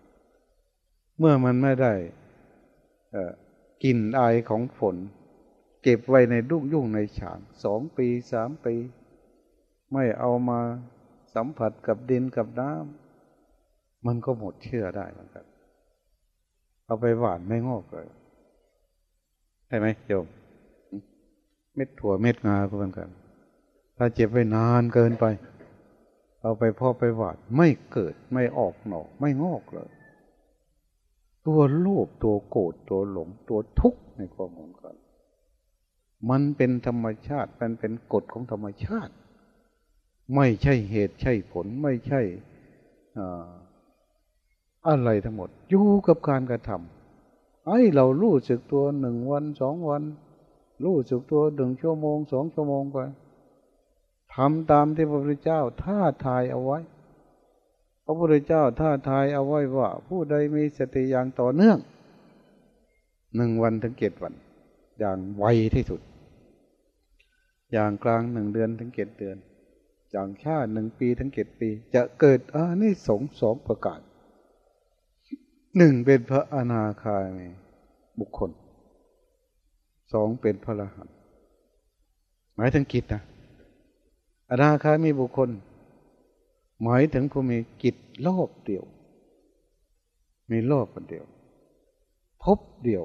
เมื่อมันไม่ได้กินอายของฝน เก็บไว้ในดุ้งยุ่งในฉางสองปีสามปี ไม่เอามาสัมผัสกับดินกับน้ำมันก็หมดเชื่อได้เหมือนกันเอาไปหวานไม่งอกเลยใช่ไหมโยมเม็ดถั่วเม็ดงาก็เหมือนกัน ถ้าเจ็บไว้นานเกินไป เอาไปพ่อไปหวานไม่เกิดไม่ออกหนอกไม่งอกเลย ตัวโลภตัวโกรธตัวหลงตัวทุกข์ในความเหมอนกัน มันเป็นธรรมชาติมันเป็นกฎของธรรมชาติ ไม่ใช่เหตุใช่ผลไม่ใช่อะไรทั้งหมด อยู่กับการกระทำไอ้เรารู้สึกตัวหนึ่งวันสองวัน รู้สึกตัวหนึ่งชั่วโมงสองชั่วโมงไปทำตามที่พระพุทธเจ้าท่าทายเอาไว้ ระพุทธเจ้าท่าทายเอาไว้ว่า ผู้ใดมีสติอย่างต่อเนื่องหนึ่งวันถึงเจ็ดวัน อย่างไวที่สุด อย่างกลางหนึ่งเดือนถึงเจ็ดเดือน อย่างชาหนึ่งปีถึงเจ็ดปี จะเกิดอานิสงส์สองประกาศหนึ่งเป็นพระอนาคามีบุคคลสองเป็นพระรหันต์หมายถึงกิจนะอนาคามีบุคคล หมายถึงผู้มีกิจรอบเดียว มีรอบเดียว พบเดียว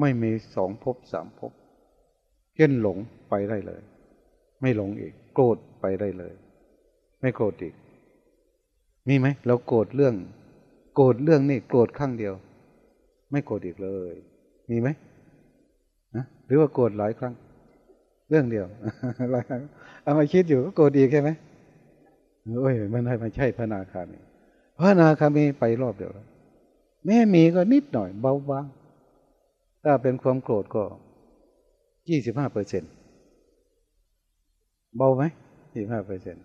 ไม่มีสองพบสามพบเช่นหลงไปได้เลย ไม่หลงอีก โกรธไปได้เลย ไม่โกรธอีก มีไหมเราโกรธเรื่อง โกรธเรื่องนี่โกรธข้างเดียว ไม่โกรธอีกเลย มีไหมนะหรือว่าโกรธหลายครั้ง เรื่องเดียวหลายครั้งเอามาคิดอยู่ก็โกรธอีกใช่ไหม โอ้ย มันให้มันใช่พระนาคามีพระนาคามีไปรอบเดียวแม่มีก็นิดหน่อยเบาบางถ้าเป็นความโกรธก็ยี่สิบห้าเปอร์เซ็นเบาไหมยี่สิบห้าเปอร์เซ็น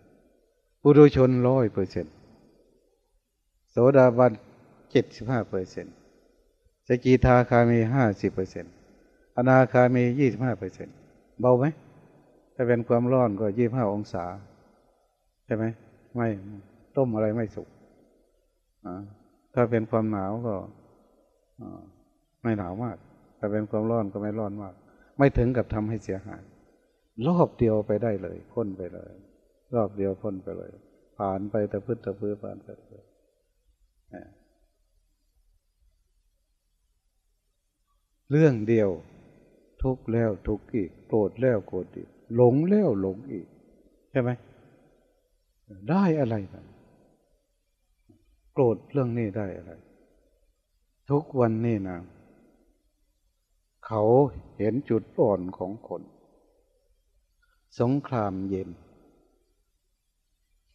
ปุถุชนร้อยเปอร์เซ็นโสดาบันเจ็ดสิบห้าเปอร์เซ็นสกิทาคามีห้าสิบเปอร์เซ็นต์อนาคามียี่สิบห้าเปอร์เซ็นเบาไหมถ้าเป็นความร้อนก็ยี่บห้าองศา ใช่ไหม ไม่ต้มอะไรไม่สุกถ้าเป็นความหนาวก็ไม่หนาวมาก ถ้าเป็นความร้อนก็ไม่ร้อนมาก ไม่ถึงกับทำให้เสียหาย รอบเดียวไปได้เลยพ้นไปเลย รอบเดียวพ้นไปเลย ผ่านไปแตะพื้นตะพื้นผ่านไปเลยเรื่องเดียว ทุกแล้วทุกอีกโกรธแล้วโกรธอีก หลงแล้วหลงอีก ใช่ไหม ได้อะไรกันโกรธเรื่องนี้ได้อะไร ทุกวันนี้นะ เขาเห็นจุดอ่อนของคน สงครามเย็น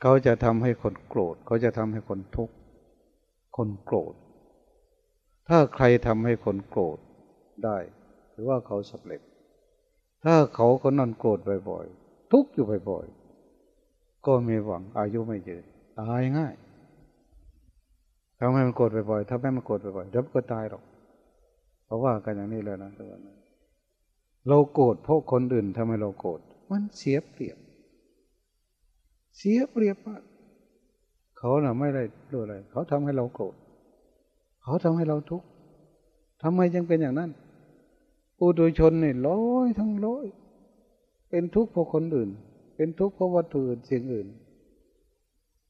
เขาจะทำให้คนโกรธ เขาจะทำให้คนทุกข์ คนโกรธ ถ้าใครทำให้คนโกรธได้หรือว่าเขาสำเร็จ ถ้าเขาคนนั้นโกรธบ่อยๆ ทุกอยู่บ่อยๆ ก็มีหวังอายุไม่ยืนตายง่ายทำให้มันโกรธบ่อยๆถ้าไม่มันโกรธบ่อยๆเดี๋ยวก็ตายหรอก เพราะว่ากันอย่างนี้เลยนะทุกวันเราโกรธเพราะคนอื่นทำให้เราโกรธมันเสียเปรียบ เสียเปรียบมากเขาเน่ะไม่ได้รู้อะไรเขาทำให้เราโกรธเขาทำให้เราทุกข์ทำไมจึงเป็นอย่างนั้นปุถุชนเนี่ยร้อยทั้งร้อย เป็นทุกข์เพราะคนอื่น เป็นทุกข์เพราะวัตถุอื่นสิ่งอื่น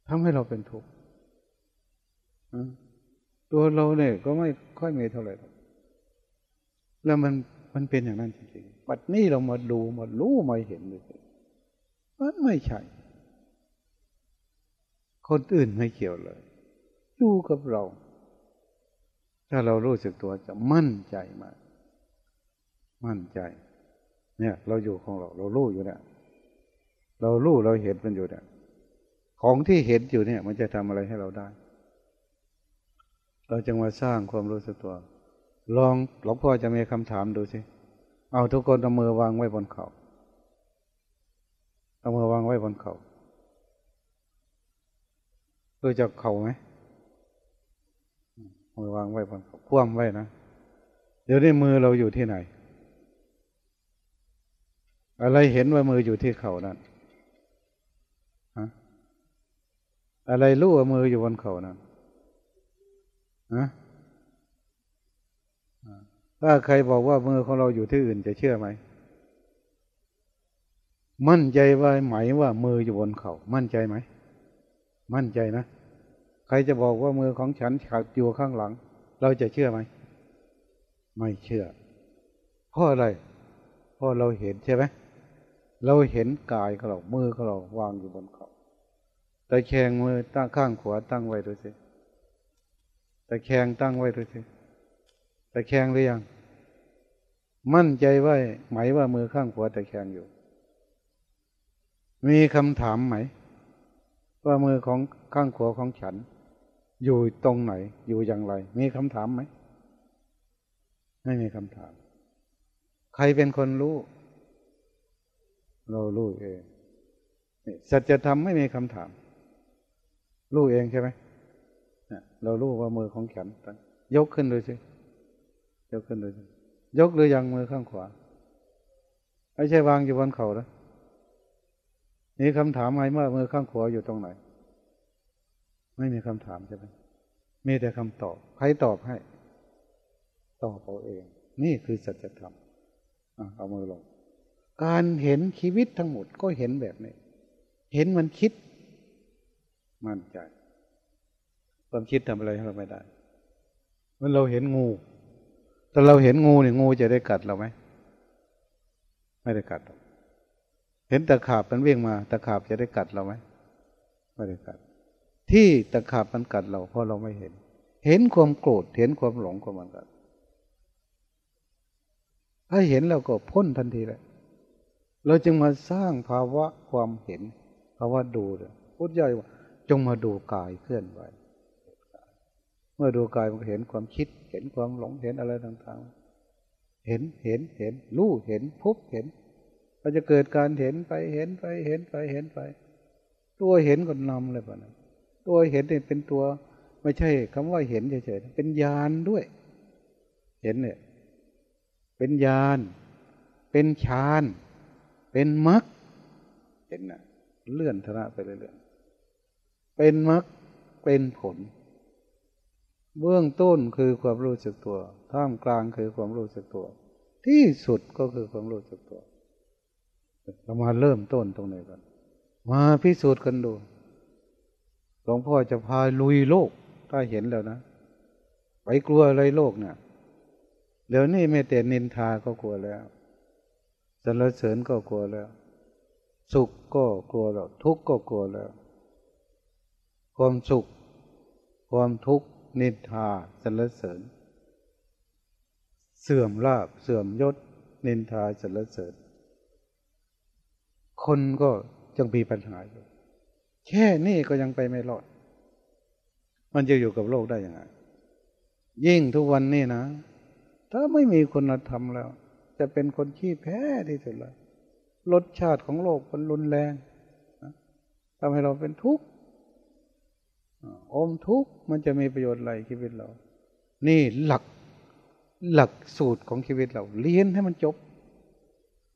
ทำให้เราเป็นทุกข์ตัวเราเนี่ยก็ไม่ค่อยมีเท่าไหร่แล้วมันมันเป็นอย่างนั้นจริงๆบัดนี้เรามาดูมารู้มาเห็นเลยมันไม่ใช่ คนอื่นไม่เกี่ยวเลยอยู่กับเรา ถ้าเรารู้สึกตัวจะมั่นใจมาก มั่นใจ เนี่ย เราอยู่ของเรา เรารู้อยู่เนี่ย เรารู้เราเห็นมันอยู่เนี่ยของที่เห็นอยู่เนี่ย มันจะทำอะไรให้เราได้ เราจึงมาสร้างความรู้สึกตัว ลองหลวงพ่อจะมีคำถามดูสิเอาทุกคนเอามือวางไว้บนเขา่าเอามือวางไว้บนเขา่ารู้จักเข่าไหมมือวางไว้บนเขา่าคว่ำไว้นะเดี๋ยวนี้มือเราอยู่ที่ไหน อะไรเห็นว่ามืออยู่ที่เข่านั่น อะไรรู้ว่ามืออยู่บนเขานั่นะถ้าใครบอกว่ามือของเราอยู่ที่อื่นจะเชื่อไหม มั่นใจว่าไหมว่ามืออยู่บนเขา่ามั่นใจไหม มั่นใจนะ ใครจะบอกว่ามือของฉันขัดอยู่ข้างหลัง เราจะเชื่อไหม ไม่เชื่อ เพราะอะไร เพราะเราเห็นใช่ไหม เราเห็นกายของเรา มือของเราวางอยู่บนเขา แต่แขงมือตั้งข้างขวาตั้งไว้ดูสิต่แขงตั้งไว้ดูสิต่แขงหรือยัง มั่นใจว่าไหมว่ามือข้างขวาต่แขงอยู่ มีคำถามไหม ว่ามือของข้างขวาของฉัน อยู่ตรงไหน อยู่อย่างไร มีคำถามไหม ไม่มีคำถาม ใครเป็นคนรู้ เรารู้เองสัจธรรมไม่มีคำถาม รู้เองใช่ไหมเรารู้ว่ามือของฉันยกขึ้นเลยสิยกขึ้นเลยสิยกหรือยังมือข้างขวาไม่ใช่วางอยู่บนเข่าแล้วนี่คำถามไหมว่ามือข้างขวาอยู่ตรงไหน ไม่มีคำถามใช่ไหมมีแต่คำตอบ ใครตอบให้ ตอบเอาเอง นี่คือสัจธรรมเอามือลง การเห็นชีวิตทั้งหมดก็เห็นแบบนี้ เห็นมันคิด มั่นใจ ความคิดทำอะไรให้เราไม่ได้เมื่อเราเห็นงูแต่เราเห็นงูเนี่ยงูจะได้กัดเราไหมไม่ได้กัดเห็นตะขาบมันวิ่งมา ตะขาบจะได้กัดเราไหมไม่ได้กัด ที่ตะขาบมันกัดเราเพราะเราไม่เห็น เห็นความโกรธเห็นความหลงของมันกัดถ้าเห็นเราก็พ้นทันทีเลยเราจึงมาสร้างภาวะความเห็นภาวะดูเลยพุทธเจ้าว่า จงมาดูกายเคลื่อนไหว เมื่อดูกายมันเห็นความคิด เห็นความหลงเห็นอะไรต่างๆ เห็นเห็นเห็นรู้เห็นพบเห็นมันจะเกิดการเห็นไปเห็นไปเห็นไปเห็นไป ตัวเห็นก็นำเลยป่ะนะตัวเห็นเนี่ยเป็นตัวไม่ใช่คำว่าเห็นเฉยๆเป็นญาณด้วย เห็นเนี่ย เป็นญาณเป็นฌาน เป็นมรรคเห็นนะเลื่อนธนะไปเรื่อย เป็นมรรคเป็นผล เบื้องต้นคือความรู้สึกตัว ท่ามกลางคือความรู้สึกตัว ที่สุดก็คือความรู้สึกตัวเรามาเริ่มต้นตรงไหนกันมาพิสูจน์กันดูหลวงพ่อจะพาลุยโลก ถ้าเห็นแล้วนะไปกลัวอะไรโลกเนี่ยเดี๋ยวนี้ไม่แต่นินทาก็กลัวแล้วสรรเสริญก็กลัวแล้ว สุขก็กลัวแล้ว ทุกข์ก็กลัวแล้ว ความสุข ความทุกข์นินทาสรรเสริญ เสื่อมลาบเสื่อมยศ นินทาสรรเสริญ คนก็ยังมีปัญหาอยู่แค่นี้ก็ยังไปไม่รอด มันจะอยู่กับโลกได้ยังไง ยิ่งทุกวันนี้นะ ถ้าไม่มีคุณธรรมแล้ว จะเป็นคนขี้แพ้ที่สุดเลยรสชาติของโลกมันรุนแรงทำให้เราเป็นทุกข์ อมทุกข์มันจะมีประโยชน์อะไรชีวิตเรา นี่หลักหลักสูตรของชีวิตเรา เรียนให้มันจบ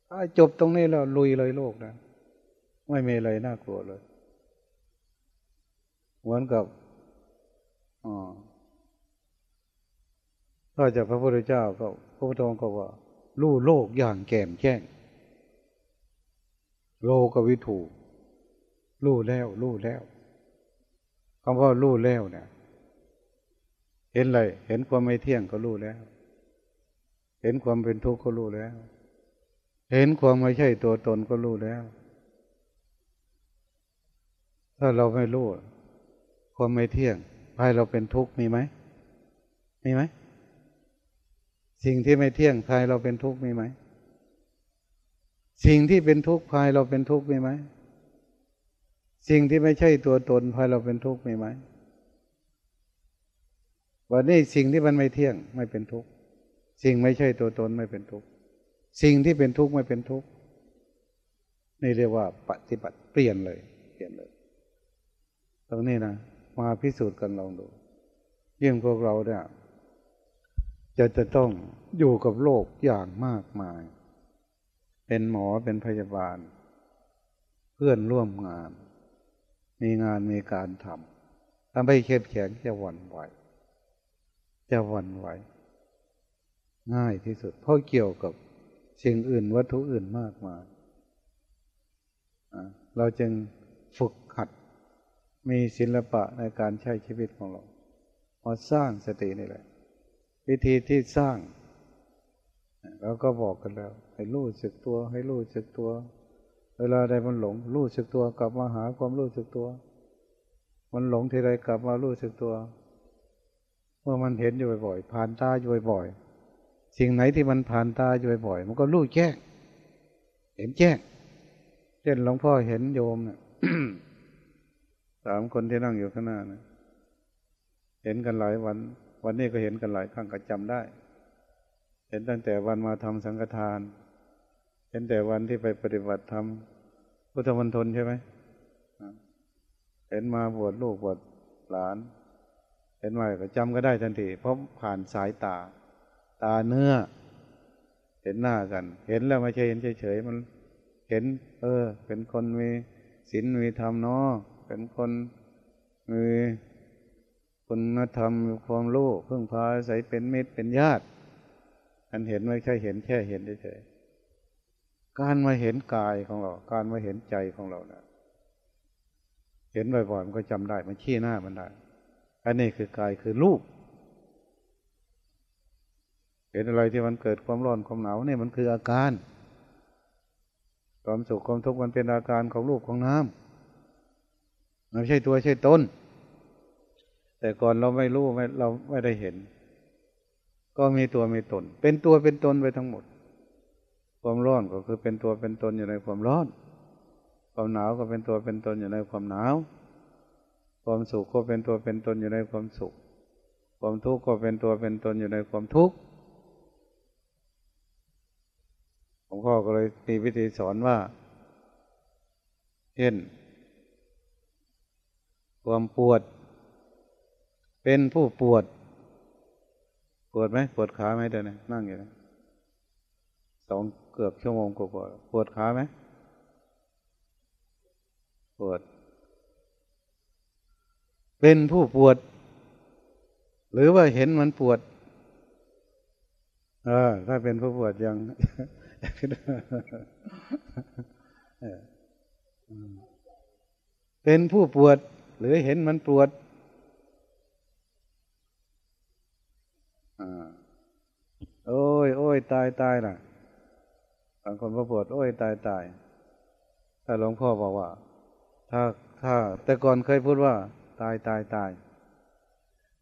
ถ้าจบตรงนี้แล้วลุยเลยโลกนะ ไม่มีอะไรน่ากลัวเลย เหมือนกับอถ้าจากพระพุทธเจ้าก็พระพุทธองค์ก็ว่ารู้โลกอย่างแก่มแจ้ง โลกวิถูรู้แล้วรู้แล้ว คำว่ารู้แล้วเนี่ยเห็นอะไรเห็นความไม่เที่ยงก็รู้แล้ว เห็นความเป็นทุกข์ก็รู้แล้ว เห็นความไม่ใช่ตัวตนก็รู้แล้ว ถ้าเราไม่รู้ความไม่เที่ยงภายเราเป็นทุกข์มีไหมมีไหมสิ่งที่ไม่เที่ยงภายเราเป็นทุกข์มีไหมสิ่งที่เป็นทุกข์ภายเราเป็นทุกข์มีไหม สิ่งที่ไม่ใช่ตัวตนพอเราเป็นทุกข์ไหมไหมวันนี้สิ่งที่มันไม่เที่ยงไม่เป็นทุกข์สิ่งไม่ใช่ตัวตนไม่เป็นทุกข์สิ่งที่เป็นทุกข์ไม่เป็นทุกข์นี่เรียกว่าปฏิบัติเปลี่ยนเลย เปลี่ยนเลย ตรงนี้นะมาพิสูจน์กันลองดูยิ่งพวกเราเนี่ยจะจะต้องอยู่กับโลกอย่างมากมาย เป็นหมอเป็นพยาบาล เพื่อนร่วมงาน มีงานมีการทำถ้าไม่เข้มแข็งจะหวั่นไหว จะหวั่นไหว ง่ายที่สุด เพราะเกี่ยวกับสิ่งอื่นวัตถุอื่นมากมายเราจึงฝึกหัด มีศิลปะในการใช้ชีวิตของเราพอสร้างสตินี่แหละ วิธีที่สร้างเราก็บอกกันแล้ว ให้รู้สึกตัว ให้รู้สึกตัว เวลาใดมันหลงรู้สึกตัวกลับมาหาความรู้สึกตัว มันหลงทีไรกลับมารู้สึกตัว เมื่อมันเห็นอยู่บ่อยๆผ่านตาอยู่บ่อยๆสิ่งไหนที่มันผ่านตาอยู่บ่อยๆมันก็รู้แจ้งเห็นแจ้งเช่นหลวงพ่อเห็นโยมเนี่ยสามคนที่นั่งอยู่ข้างหน้านะเห็นกันหลายวัน วันนี้ก็เห็นกันหลายครั้งก็จำได้ เห็นตั้งแต่วันมาทำสังฆทาน เห็นแต่วันที่ไปปฏิบัติธรรมพุทธมณฑลใช่ไหมเห็นมาบวชลูกบวชหลาน เห็นมาก็จำก็ได้ทันทีเพราะผ่านสายตา ตาเนื้อ เห็นหน้ากัน เห็นแล้วไม่ใช่เห็นเฉยๆมัน เห็น เออ เป็นคนมีศีลมีธรรมเนาะเป็นคนมีคุณธรรมความรู้พึ่งพาใส่เป็นมิตรเป็นญาติ อันเห็นไม่ใช่เห็นแค่เห็นเฉยๆ การมาเห็นกายของเรา การมาเห็นใจของเรานะเห็นบ่อยๆมันก็จำได้มันชี้หน้ามันได้อันนี้คือกายคือรูปเห็นอะไรที่มันเกิดความร้อนความหนาวเนี่ยมันคืออาการ ความสุขความทุกข์มันเป็นอาการของรูปของน้ำไม่ใช่ตัวใช่ตนแต่ก่อนเราไม่รู้ไม่เราไม่ได้เห็น ก็มีตัวมีตน เป็นตัวเป็นตนไปทั้งหมด ความร้อนก็คือเป็นตัวเป็นตนอยู่ในความร้อน ความหนาวก็เป็นตัวเป็นตนอยู่ในความหนาว ความสุขก็เป็นตัวเป็นตนอยู่ในความสุข ความทุกข์ก็เป็นตัวเป็นตนอยู่ในความทุกข์หลวงพ่อก็เลยมีวิธีสอนว่า เช่น ความปวด เป็นผู้ปวด ปวดไหมปวดขาไหมเดี๋ยวนี้นั่งอยู่สอง เกือบชั่วโมงกว่าปวดขาไหมปวด เป็นผู้ปวด หรือว่าเห็นมันปวด เออ ถ้าเป็นผู้ปวดยังเป็นผู้ปวด หรือเห็นมันปวดโอ้ยโอ้ยตายตายน่ะ บางคนพอปวดโอ้ยตายตายถ้าหลวงพ่อบอกว่า ถ้าถ้าแต่ก่อนเคยพูดว่า ตายตายตาย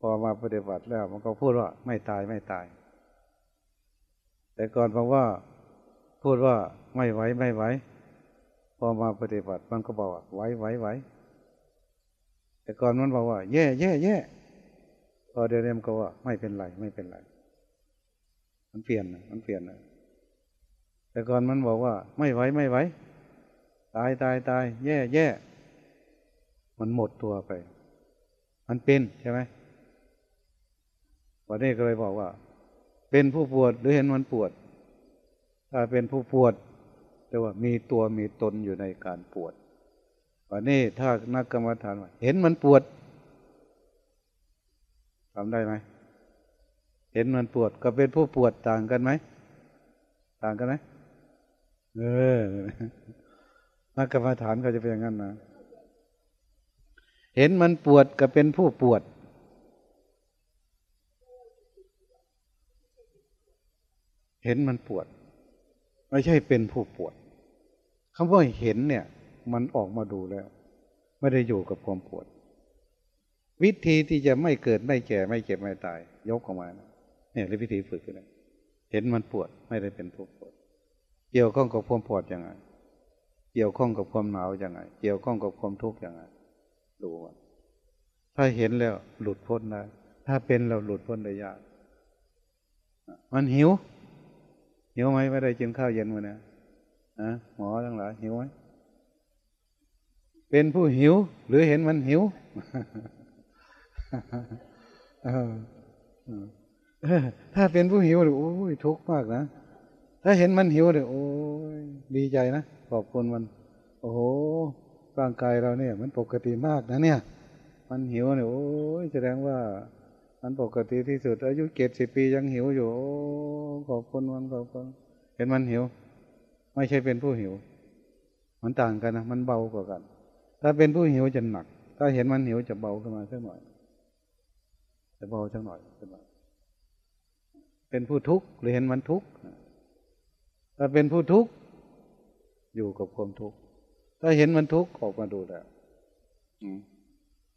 พอมาปฏิบัติแล้ว มันก็พูดว่า ไม่ตายไม่ตาย แต่ก่อนบอกว่า พูดว่าไม่ไหวไม่ไหวพอมาปฏิบัติมันก็บอกว่าไหวไหวไหวแต่ก่อนมันบอกว่า แย่แย่แย่พอเดี๋ยวนี้มันก็ว่า ไม่เป็นไรไม่เป็นไร มันเปลี่ยนมันเปลี่ยนนะ แต่ก่อนมันบอกว่า ไม่ไหวไม่ไหวตายตายตายแย่แย่มันหมดตัวไป มันเป็นใช่ไหมวันนี้ก็เลยบอกว่า เป็นผู้ปวดหรือเห็นมันปวด ถ้าเป็นผู้ปวดแต่ว่ามีตัวมีตนอยู่ในการปวดวันนี้ถ้านักกรรมฐานเห็นมันปวดทำได้ไหมเห็นมันปวดก็เป็นผู้ปวดต่างกันไหม ต่างกันไหม เออนักกรรมฐานเขาจะเป็นอย่างนั้นนะเห็นมันปวดก็เป็นผู้ปวด เห็นมันปวด ไม่ใช่เป็นผู้ปวดคำว่าเห็นเนี่ย มันออกมาดูแล้ว ไม่ได้อยู่กับความปวด วิธีที่จะไม่เกิดไม่แก่ไม่เจ็บไม่ตาย ยกออกมาเนี่ยวิธีฝึกเลยเห็นมันปวดไม่ได้เป็นผู้ปวด เกี่ยวข้องกับความปวดยังไง เกี่ยวข้องกับความหนาวยังไง เกี่ยวข้องกับความทุกข์ยังไงดูว่าถ้าเห็นแล้วหลุดพ้นได้ ถ้าเป็นเราหลุดพ้นได้ยาก มันหิว หิวไหมไม่ได้กินข้าวเย็นมาเนี่ยนะหมอทั้งหลายหิวไหมเป็นผู้หิว หรือเห็นมันหิวถ้าเป็นผู้หิวโอ้ยทุกข์มากนะ ถ้าเห็นมันหิวเลยโอ้ยดีใจนะขอบคุณมัน โอ้โหร่างกายเราเนี่ย มันปกติมากนะเนี่ย มันหิวเนี่ยโอ้ยแสดงว่า มันปกติที่สุด อายุเจ็ดสิบปียังหิวอยู่ขอบคุณมันขอบคุณเห็นมันหิว ไม่ใช่เป็นผู้หิว มันต่างกันนะมันเบากว่ากัน ถ้าเป็นผู้หิวจะหนัก ถ้าเห็นมันหิวจะเบาขึ้นมาสักหน่อยจะเบาสักหน่อยขึ้นมาเป็นผู้ทุกข์หรือเห็นมันทุกข์ ถ้าเป็นผู้ทุกข์อยู่กับความทุกข์ถ้าเห็นมันทุกข์ออกมาดูแล้ว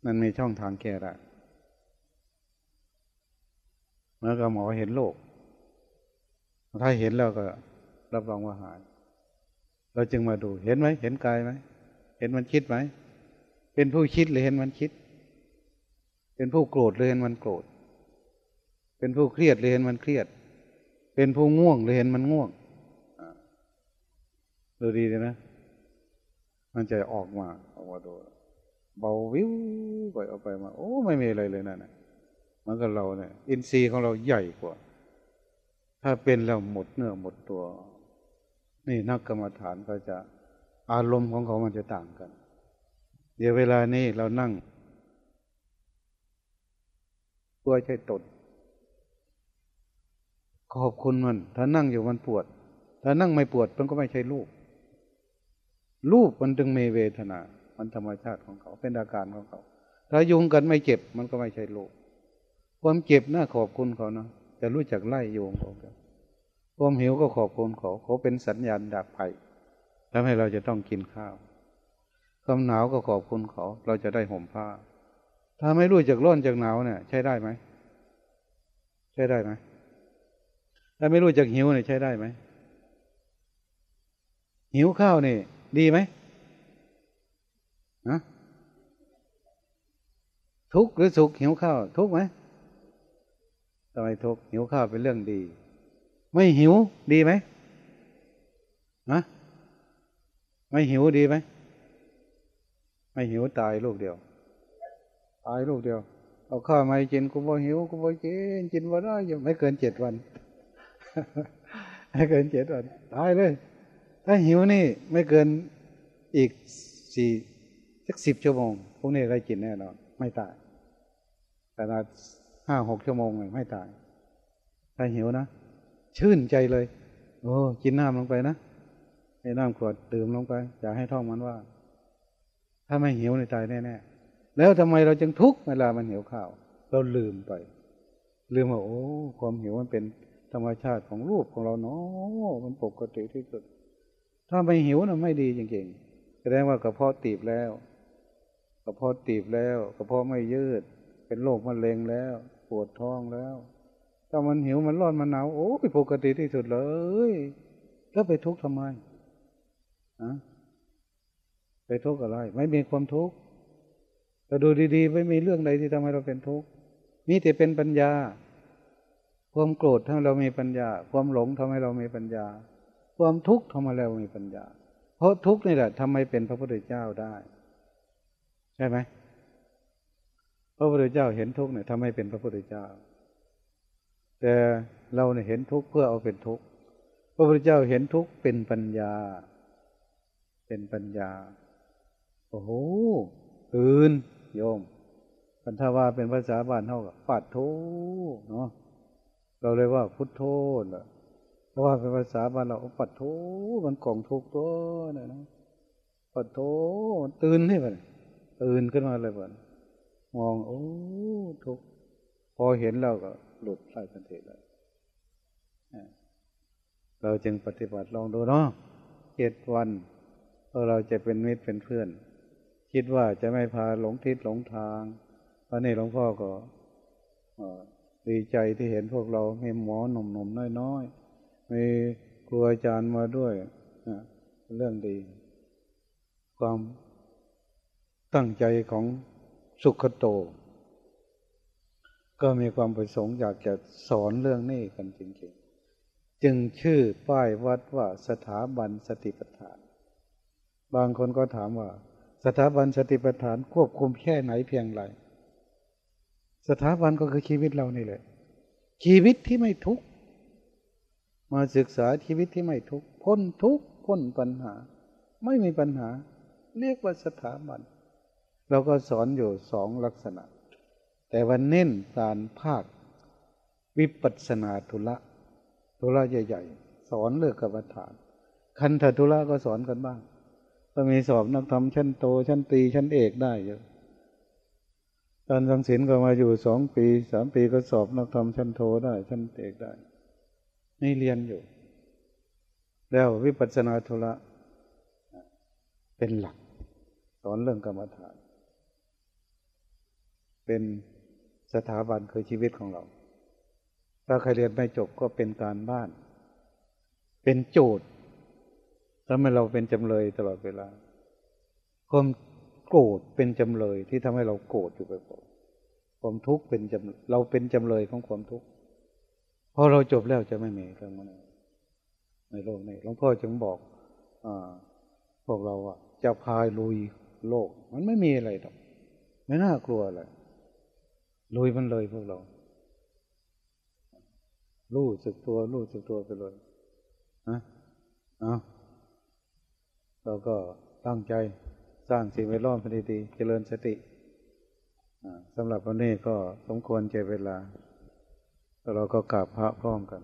มันมีช่องทางแก้ได้เมื่อกับหมอเห็นโลกถ้าเห็นแล้วก็ รับรองว่าหาย เราจึงมาดูเห็นไหมเห็นกายไหมเห็นมันคิดไหมเป็นผู้คิดหรือเห็นมันคิด เป็นผู้โกรธหรือเห็นมันโกรธ เป็นผู้เครียดหรือเห็นมันเครียด เป็นผู้ง่วงหรือเห็นมันง่วง ดูดีเลยนะ มันจะออกมาออกมาดูเบาวิวไปออกไปมา โอ้ไม่มีอะไรเลยนั่นนะมันก็เราเนี่ย อินทรีย์ของเราใหญ่กว่า ถ้าเป็นแล้วหมดเนื้อหมดตัว นี่นักกรรมฐานก็จะอารมณ์ของเขามันจะต่างกัน เดี๋ยวเวลานี้เรานั่งตัวใช่ตนขอบคุณมัน ถ้านั่งอยู่มันปวด ถ้านั่งไม่ปวดมันก็ไม่ใช่รูป รูปมันจึงมีเวทนา มันธรรมชาติของเขา เป็นอาการของเขา ถ้ายุงกันไม่เจ็บมันก็ไม่ใช่รูปความเจ็บน่าขอบคุณเขาเนาะจะรู้จักไล่โยงเขาความหิวก็ขอบคุณเขา เขาเป็นสัญญาณดักภัยทำให้เราจะต้องกินข้าว ความหนาวก็ขอบคุณเขา เราจะได้ห่มผ้า ถ้าไม่รู้จักร้อนจากหนาวเนี่ย ใช้ได้ไหม ใช้ได้ไหมถ้าไม่รู้จักหิวเนี่ยใช้ได้ไหมหิวข้าวนี่ ดีไหมฮะทุกข์หรือสุขหิวข้าวทุกข์ไหมทำไมทุกข์หิวข้าวเป็นเรื่องดี ไม่หิวดีไหมฮะไม่หิวดีไหมไม่หิวตายลูกเดียว ตายลูกเดียว เอาข้าวมากินกูบ่หิวกูบ่กินกินบ่ได้ยังไม่เกินเจ็ดวันไม่เกินเจ็ดวันตายเลย ถ้าหิวนี่ไม่เกินอีกสี่สักสิบชั่วโมงพวกนี้ได้กินแน่นอนไม่ตาย แต่ละห้าหกชั่วโมงไม่ตาย ถ้าหิวนะ ชื่นใจเลย โอ้กินน้ำลงไปนะให้น้ำขวดดื่มลงไป อย่าให้ท้องมันว่า ถ้าไม่หิวในตายแน่ๆแล้วทำไมเราจึงทุกข์เวลามันหิวข้าว เราลืมไป ลืมว่าโอ้ ความหิวมันเป็นธรรมชาติของรูปของเราเนาะมันปกติที่สุด ถ้าไม่หิวนะไม่ดีจริงๆแสดงว่ากระเพาะตีบแล้วกระเพาะตีบแล้วกระเพาะไม่ยืด เป็นโรคมะเร็งแล้ว ปวดท้องแล้ว ถ้ามันหิวมันร้อนมันหนาวโอ้ยปกติที่สุดเลย แล้วไปทุกข์ทำไมอะไปทุกข์อะไร ไม่มีความทุกข์แต่ดูดีๆ ไม่มีเรื่องใดที่ทำให้เราเป็นทุกข์มีแต่เป็นปัญญา ความโกรธทำให้เรามีปัญญา ความหลงทำให้เรามีปัญญา ความทุกข์ทำให้เรามีปัญญา เพราะทุกข์นี่แหละทำให้เป็นพระพุทธเจ้าได้ ใช่ไหมพระพุทธเจ้าเห็นทุกข์เนี่ยทำให้เป็นพระพุทธเจ้า แต่เราเนี่ยเห็นทุกข์เพื่อเอาเป็นทุกข์พระพุทธเจ้าเห็นทุกข์เป็นปัญญา เป็นปัญญาโอ้โหตื่นโยมพันธว่าเป็นภาษาบ้านเท่ากับปัดโทเนาะเราเลยว่าพุทโธนะ เพราะว่าเป็นภาษาบ้านเราปัดโทมันกล่องทุกตัวเนี่ยนะปัดโทตื่นให้ไปตื่นขึ้นมาเลยบ่นมองโอ้ทุกพอเห็นเราก็หลุดไล่ทันทีเลยเราจึงปฏิบัติลองดูเนาะเจ็ดวันเราจะเป็นมิตรเป็นเพื่อน คิดว่าจะไม่พาหลงทิศหลงทางวันนี้หลวงพ่อก็ดีใจที่เห็นพวกเรามีหมอหนุ่มๆน้อยๆ มีครูอาจารย์มาด้วยเรื่องดี ความตั้งใจของสุขโต ก็มีความประสงค์อยากจะสอนเรื่องนี้กันจริงๆ จึงชื่อป้ายวัดว่าสถาบันสติปัฏฐาน บางคนก็ถามว่า สถาบันสติปัฏฐานควบคุมแค่ไหนเพียงไร สถาบันก็คือชีวิตเรานี่แหละ ชีวิตที่ไม่ทุกข์ มาศึกษาชีวิตที่ไม่ทุกข์พ้นทุกข์พ้นปัญหา ไม่มีปัญหา เรียกว่าสถาบัน เราก็สอนอยู่สองลักษณะ แต่วันเน้นการภาค วิปัสสนาธุระธุระใหญ่ๆ สอนเลือกกรรมฐาน คันธธุระก็สอนกันบ้าง ก็มีสอบนักธรรมชั้นโตชั้นตีชั้นเอกได้เยอะการสังสินก็มาอยู่สองปีสามปีก็สอบนักธรรมชั้นโทได้ชั้นเอกได้ นี่เรียนอยู่ แล้ววิปัสสนาธุระเป็นหลัก สอนเรื่องกรรมฐาน เป็นสถาบันคือชีวิตของเรา ถ้าใครเรียนไม่จบก็เป็นการบ้าน เป็นโจทย์ทำให้เราเป็นจำเลยตลอดเวลาความโกรธเป็นจำเลยที่ทำให้เราโกรธอยู่บ่อยความทุกข์เป็นจำเราเป็นจำเลยของความทุกข์ พอเราจบแล้วจะไม่มีเรื่องมันในโลกนี้หลวงพ่อจึงบอกอพวกเราอะจะพายลุยโลก มันไม่มีอะไรหรอก ไม่น่ากลัวอะไรลุยมันเลยพวกเรารู้สึกตัวรู้สึกตัวไปเลยนะเอาเราก็ตั้งใจสร้างสิ่งแวดล้อมเป็นดีๆเจริญสติสำหรับวันนี้ก็สมควรเจเวลา เราก็กราบพระพร้อมกัน